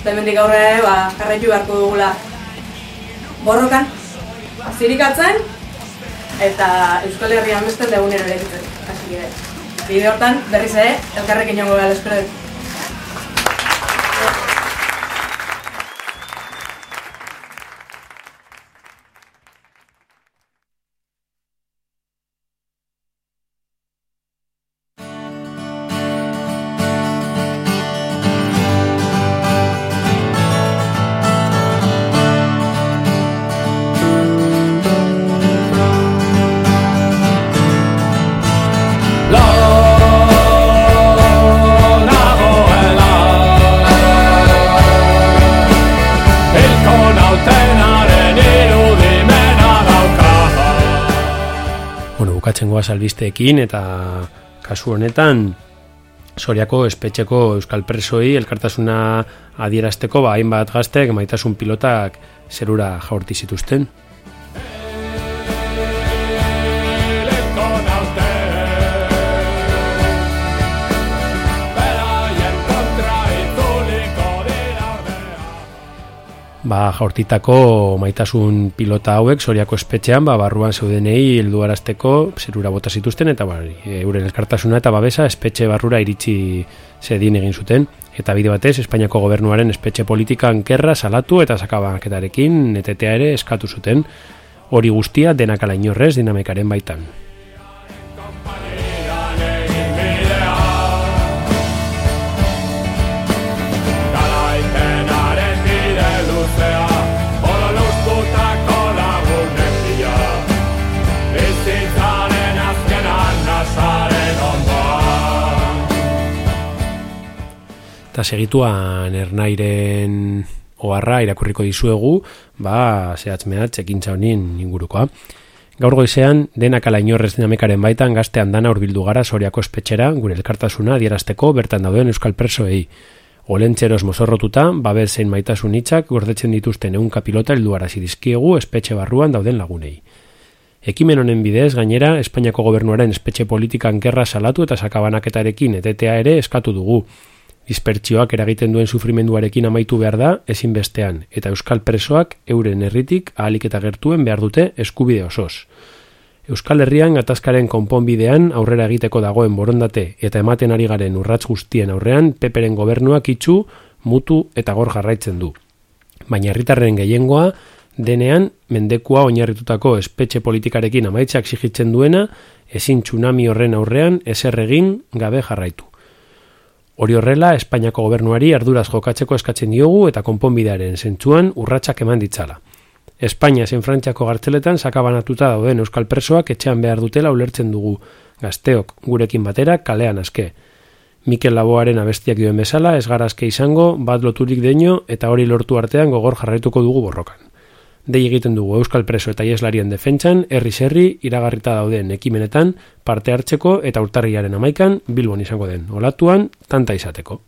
eta hemendik aurrera ere ba, jarraitu beharko dugula borrokan, zirikatzen, eta Euskal Herrian beste legunero ere egiten. Asi que, bide hortan, berriz ere, elkarrekin jongo gara espero dut. Goaz albisteekin eta kasu honetan Soriako espetxeko euskal presoi elkartasuna adierazteko ba hainbat gaztek maitasun pilotak zerura jaurti zituzten. Ba, jaurtitako maitasun pilota hauek Soriako espetxean ba, barruan zeudenei helduarazteko zerura bota zituzten eta ba, euren elkartasuna eta babesa espetxe barrura iritsi zedin egin zuten eta bide batez Espainiako gobernuaren espetxe politikan kerra salatu eta sakabanaketarekin etetea ere eskatu zuten hori guztia denak ala inorrez dinamikaren baitan. Eta segituan ernairen oharra irakurriko dizuegu, ba, zehatz mehatz ekintza honin ingurukoa. Gaur goizean, denak ala inorrez dinamikaren baitan gaztean dana urbildu gara Soriako espetxera, gure elkartasuna adierazteko bertan dauden euskal presoei. Olentzeroz mozorrotuta, babel zein maitasun hitzak gordetzen dituzten ehunka pilota helduarazi dizkiegu espetxe barruan dauden lagunei. Ekimen honen bidez, gainera, Espainiako gobernuaren espetxe politikan gerra salatu eta sakabanaketarekin etetea ere eskatu dugu. Dispertsioak eragiten duen sufrimenduarekin amaitu behar da ezinbestean, eta euskal presoak euren herritik ahalik eta gertuen behar dute eskubide osoz. Euskal Herrian gatazkaren konponbidean aurrera egiteko dagoen borondate eta ematen ari garen urrats guztien aurrean peperen gobernuak itxu, mutu eta gor jarraitzen du. Baina herritarren gehiengoa denean mendekua oinarritutako espetxe politikarekin amaitzak exigitzen duena ezin tsunami horren aurrean ezer egin gabe jarraitu. Hori horrela, Espainiako gobernuari arduraz jokatzeko eskatzen diogu eta konponbidearen zentzuan urratsak eman ditzala. Espainia zen Frantziako gartzeletan sakabanatuta dauden euskal presoak etxean behar dutela ulertzen dugu, gazteok gurekin batera kalean aske. Mikel Laboaren abestiak duen bezala, ez gara aske izango, bat loturik deino eta hori lortu artean gogor jarraituko dugu borrokan. Dei egiten dugu euskal preso eta ieslarien defentsan, herri herri iragarrita dauden ekimenetan, parte hartzeko eta urtarriaren amaikan, bilbon izango den, olatuan, tanta izateko.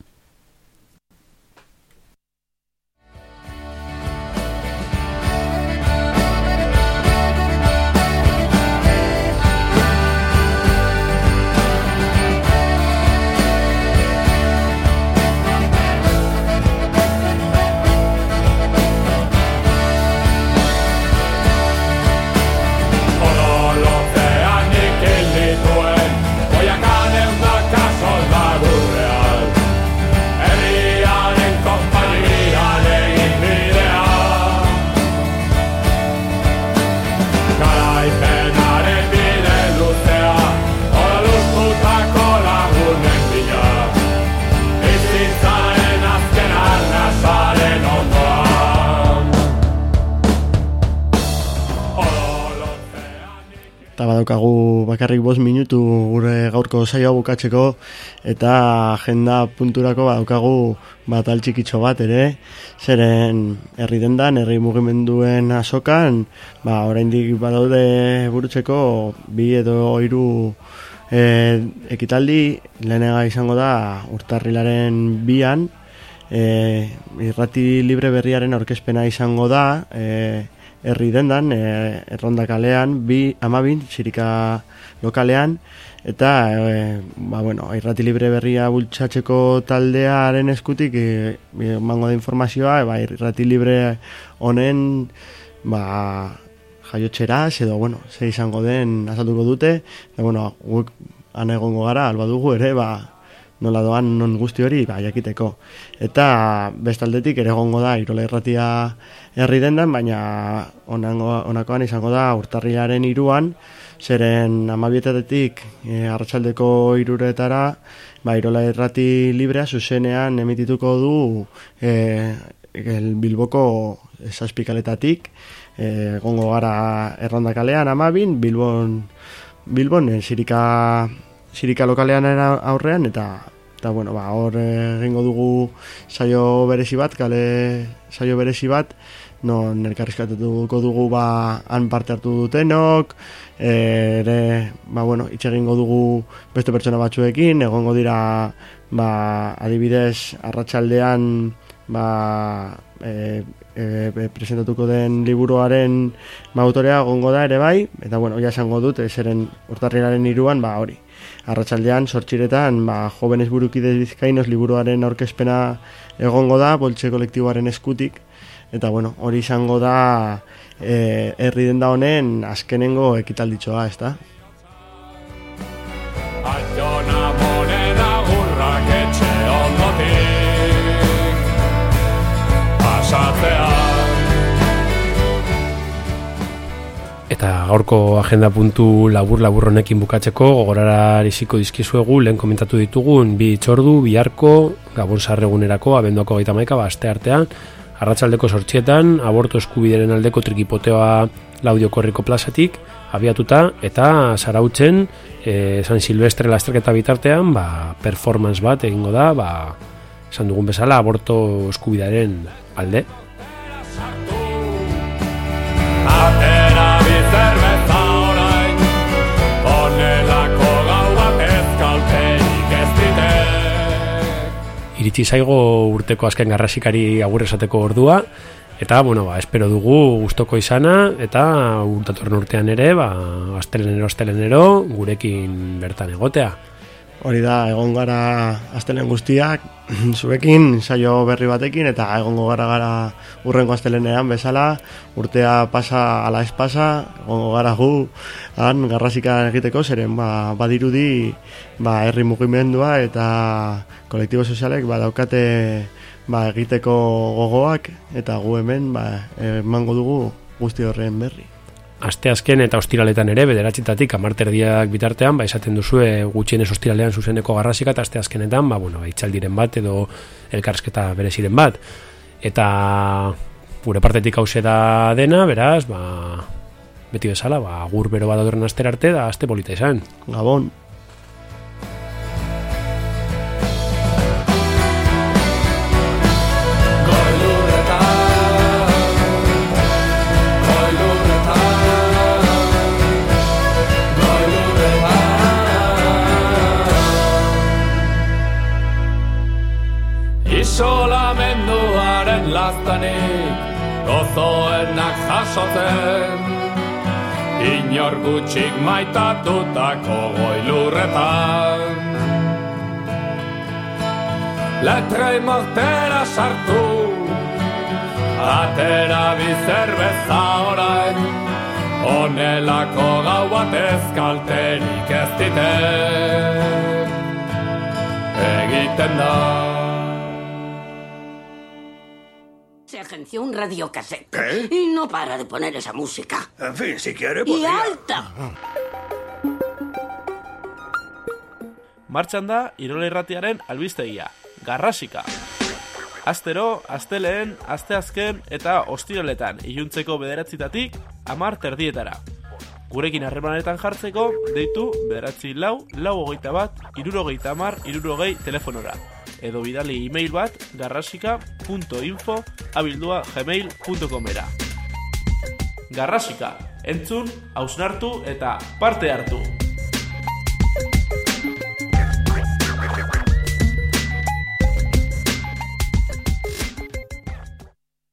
Badaukagu bakarrik bost minutu gure gaurko saioa bukatzeko eta agenda punturako badaukagu bat altxikitxo bat ere, zeren herri dendan, herri mugimenduen asokan, ba, oraindik badaude burutzeko bi edo hiru e, ekitaldi, lehenega izango da urtarrilaren bian, e, irrati libre berriaren aurkezpena izango da, e, herri dendan, e, erronda kalean, bi amabin, zirika lokalean, eta e, ba, bueno, irrati libre berria bultzatzeko taldearen eskutik e, emango da informazioa, e, ba, irrati libre honen ba, jaiotxeraz, edo, bueno, ze izango den azalduko dute, eta, bueno, guk han egongo gara, alba dugu ere, ba, nola doan non guzti hori ba, jakiteko. Eta bestaldetik ere egongo da Irola Irratia herri dendan, baina onango, onakoan izango da urtarrilaren iruan, zeren amabietatetik e, arratsaldeko iruretara, ba, Irola Irrati librea zuzenean emitituko du e, el Bilboko zazpikaletatik, e, egongo gara errondakalean amabin, Bilbon, Bilbon, zirika sirika lokalean aurrean eta eta bueno, ba, hor egingo dugu saio berezi bat, kale saio berezi bat, non elkarrizkatuko dugu ba, han parte hartu dutenok, ere, ba, bueno, itxe egingo dugu beste pertsona batzuekin, egongo dira, ba, adibidez, arratsaldean ba, e, e, presentatuko den liburuaren ba, autorea egongo da ere bai, eta bueno, ja esango dut, zeren urtarriaren iruan, ba, hori, arratsaldean sortxiretan ba, jovenes burukidez bizkainos liburuaren aurkezpena egongo da, boltxe kolektiboaren eskutik, eta bueno, hori izango da e, herri den da honen azkenengo ekitalditzoa, ez da? Eta gaurko agenda puntu labur-labur honekin bukatzeko gogorara iziko dizkizuegu lehen komentatu ditugun bi txordu, biharko, gabon sarregunerako, abenduako gaita maika, ba, aste artean, arratsaldeko sortxietan, aborto eskubideren aldeko trikipoteoa laudio korriko plazatik, abiatuta, eta zarautzen, e, San Silvestre lasterketa bitartean, ba, performance bat egingo da, ba, esan dugun bezala, aborto eskubidaren alde. Iritsi zaigo urteko azken garrasikari agur esateko ordua, eta, bueno, ba, espero dugu gustoko izana, eta urtatorren urtean ere, ba, astelenero, astelenero, gurekin bertan egotea. Hori da, egon gara astelen guztiak, zuekin, saio berri batekin, eta egongo gara gara urrengo astelenean bezala, urtea pasa ala ez pasa, egongo gara gu, han, garrasika egiteko, zeren ba, badirudi ba, herri mugimendua eta kolektibo sozialek ba, daukate ba, egiteko gogoak, eta gu hemen ba, emango dugu guzti horren berri aste azken eta ostiraletan ere, bederatzitatik amarterdiak bitartean, ba, esaten duzue gutxienez ostiralean zuzeneko garrasika, eta aste azkenetan, ba, bueno, itxaldiren bat edo elkarsketa bereziren bat. Eta gure partetik hause da dena, beraz, ba, beti bezala, ba, gur bero bat adorren aster arte, da aste polita izan. Gabon. Laztanik gozoenak jasotzen. Inor gutxik maitatutako goilurretan Letrei mortera sartu Atera bizerbeza orain. Honelako gau bat ezkalterik ez ditek Egiten da Se agenció un radiocassette. ¿Qué? Y no para de poner esa música. En fin, si quiere, ¡Y podría. alta! Martxan da Irola Irratiaren albistegia, Garrasika. Astero, asteleen, asteazken eta ostiraletan iluntzeko bederatzitatik amar terdietara. Gurekin harremanetan jartzeko, deitu bederatzi lau, lau hogeita bat, irurogeita mar, irurogei telefonora. Edo bidali e-mail bat garrasika.info abildua gmail.com era. Garrasika, entzun, hausnartu eta parte hartu!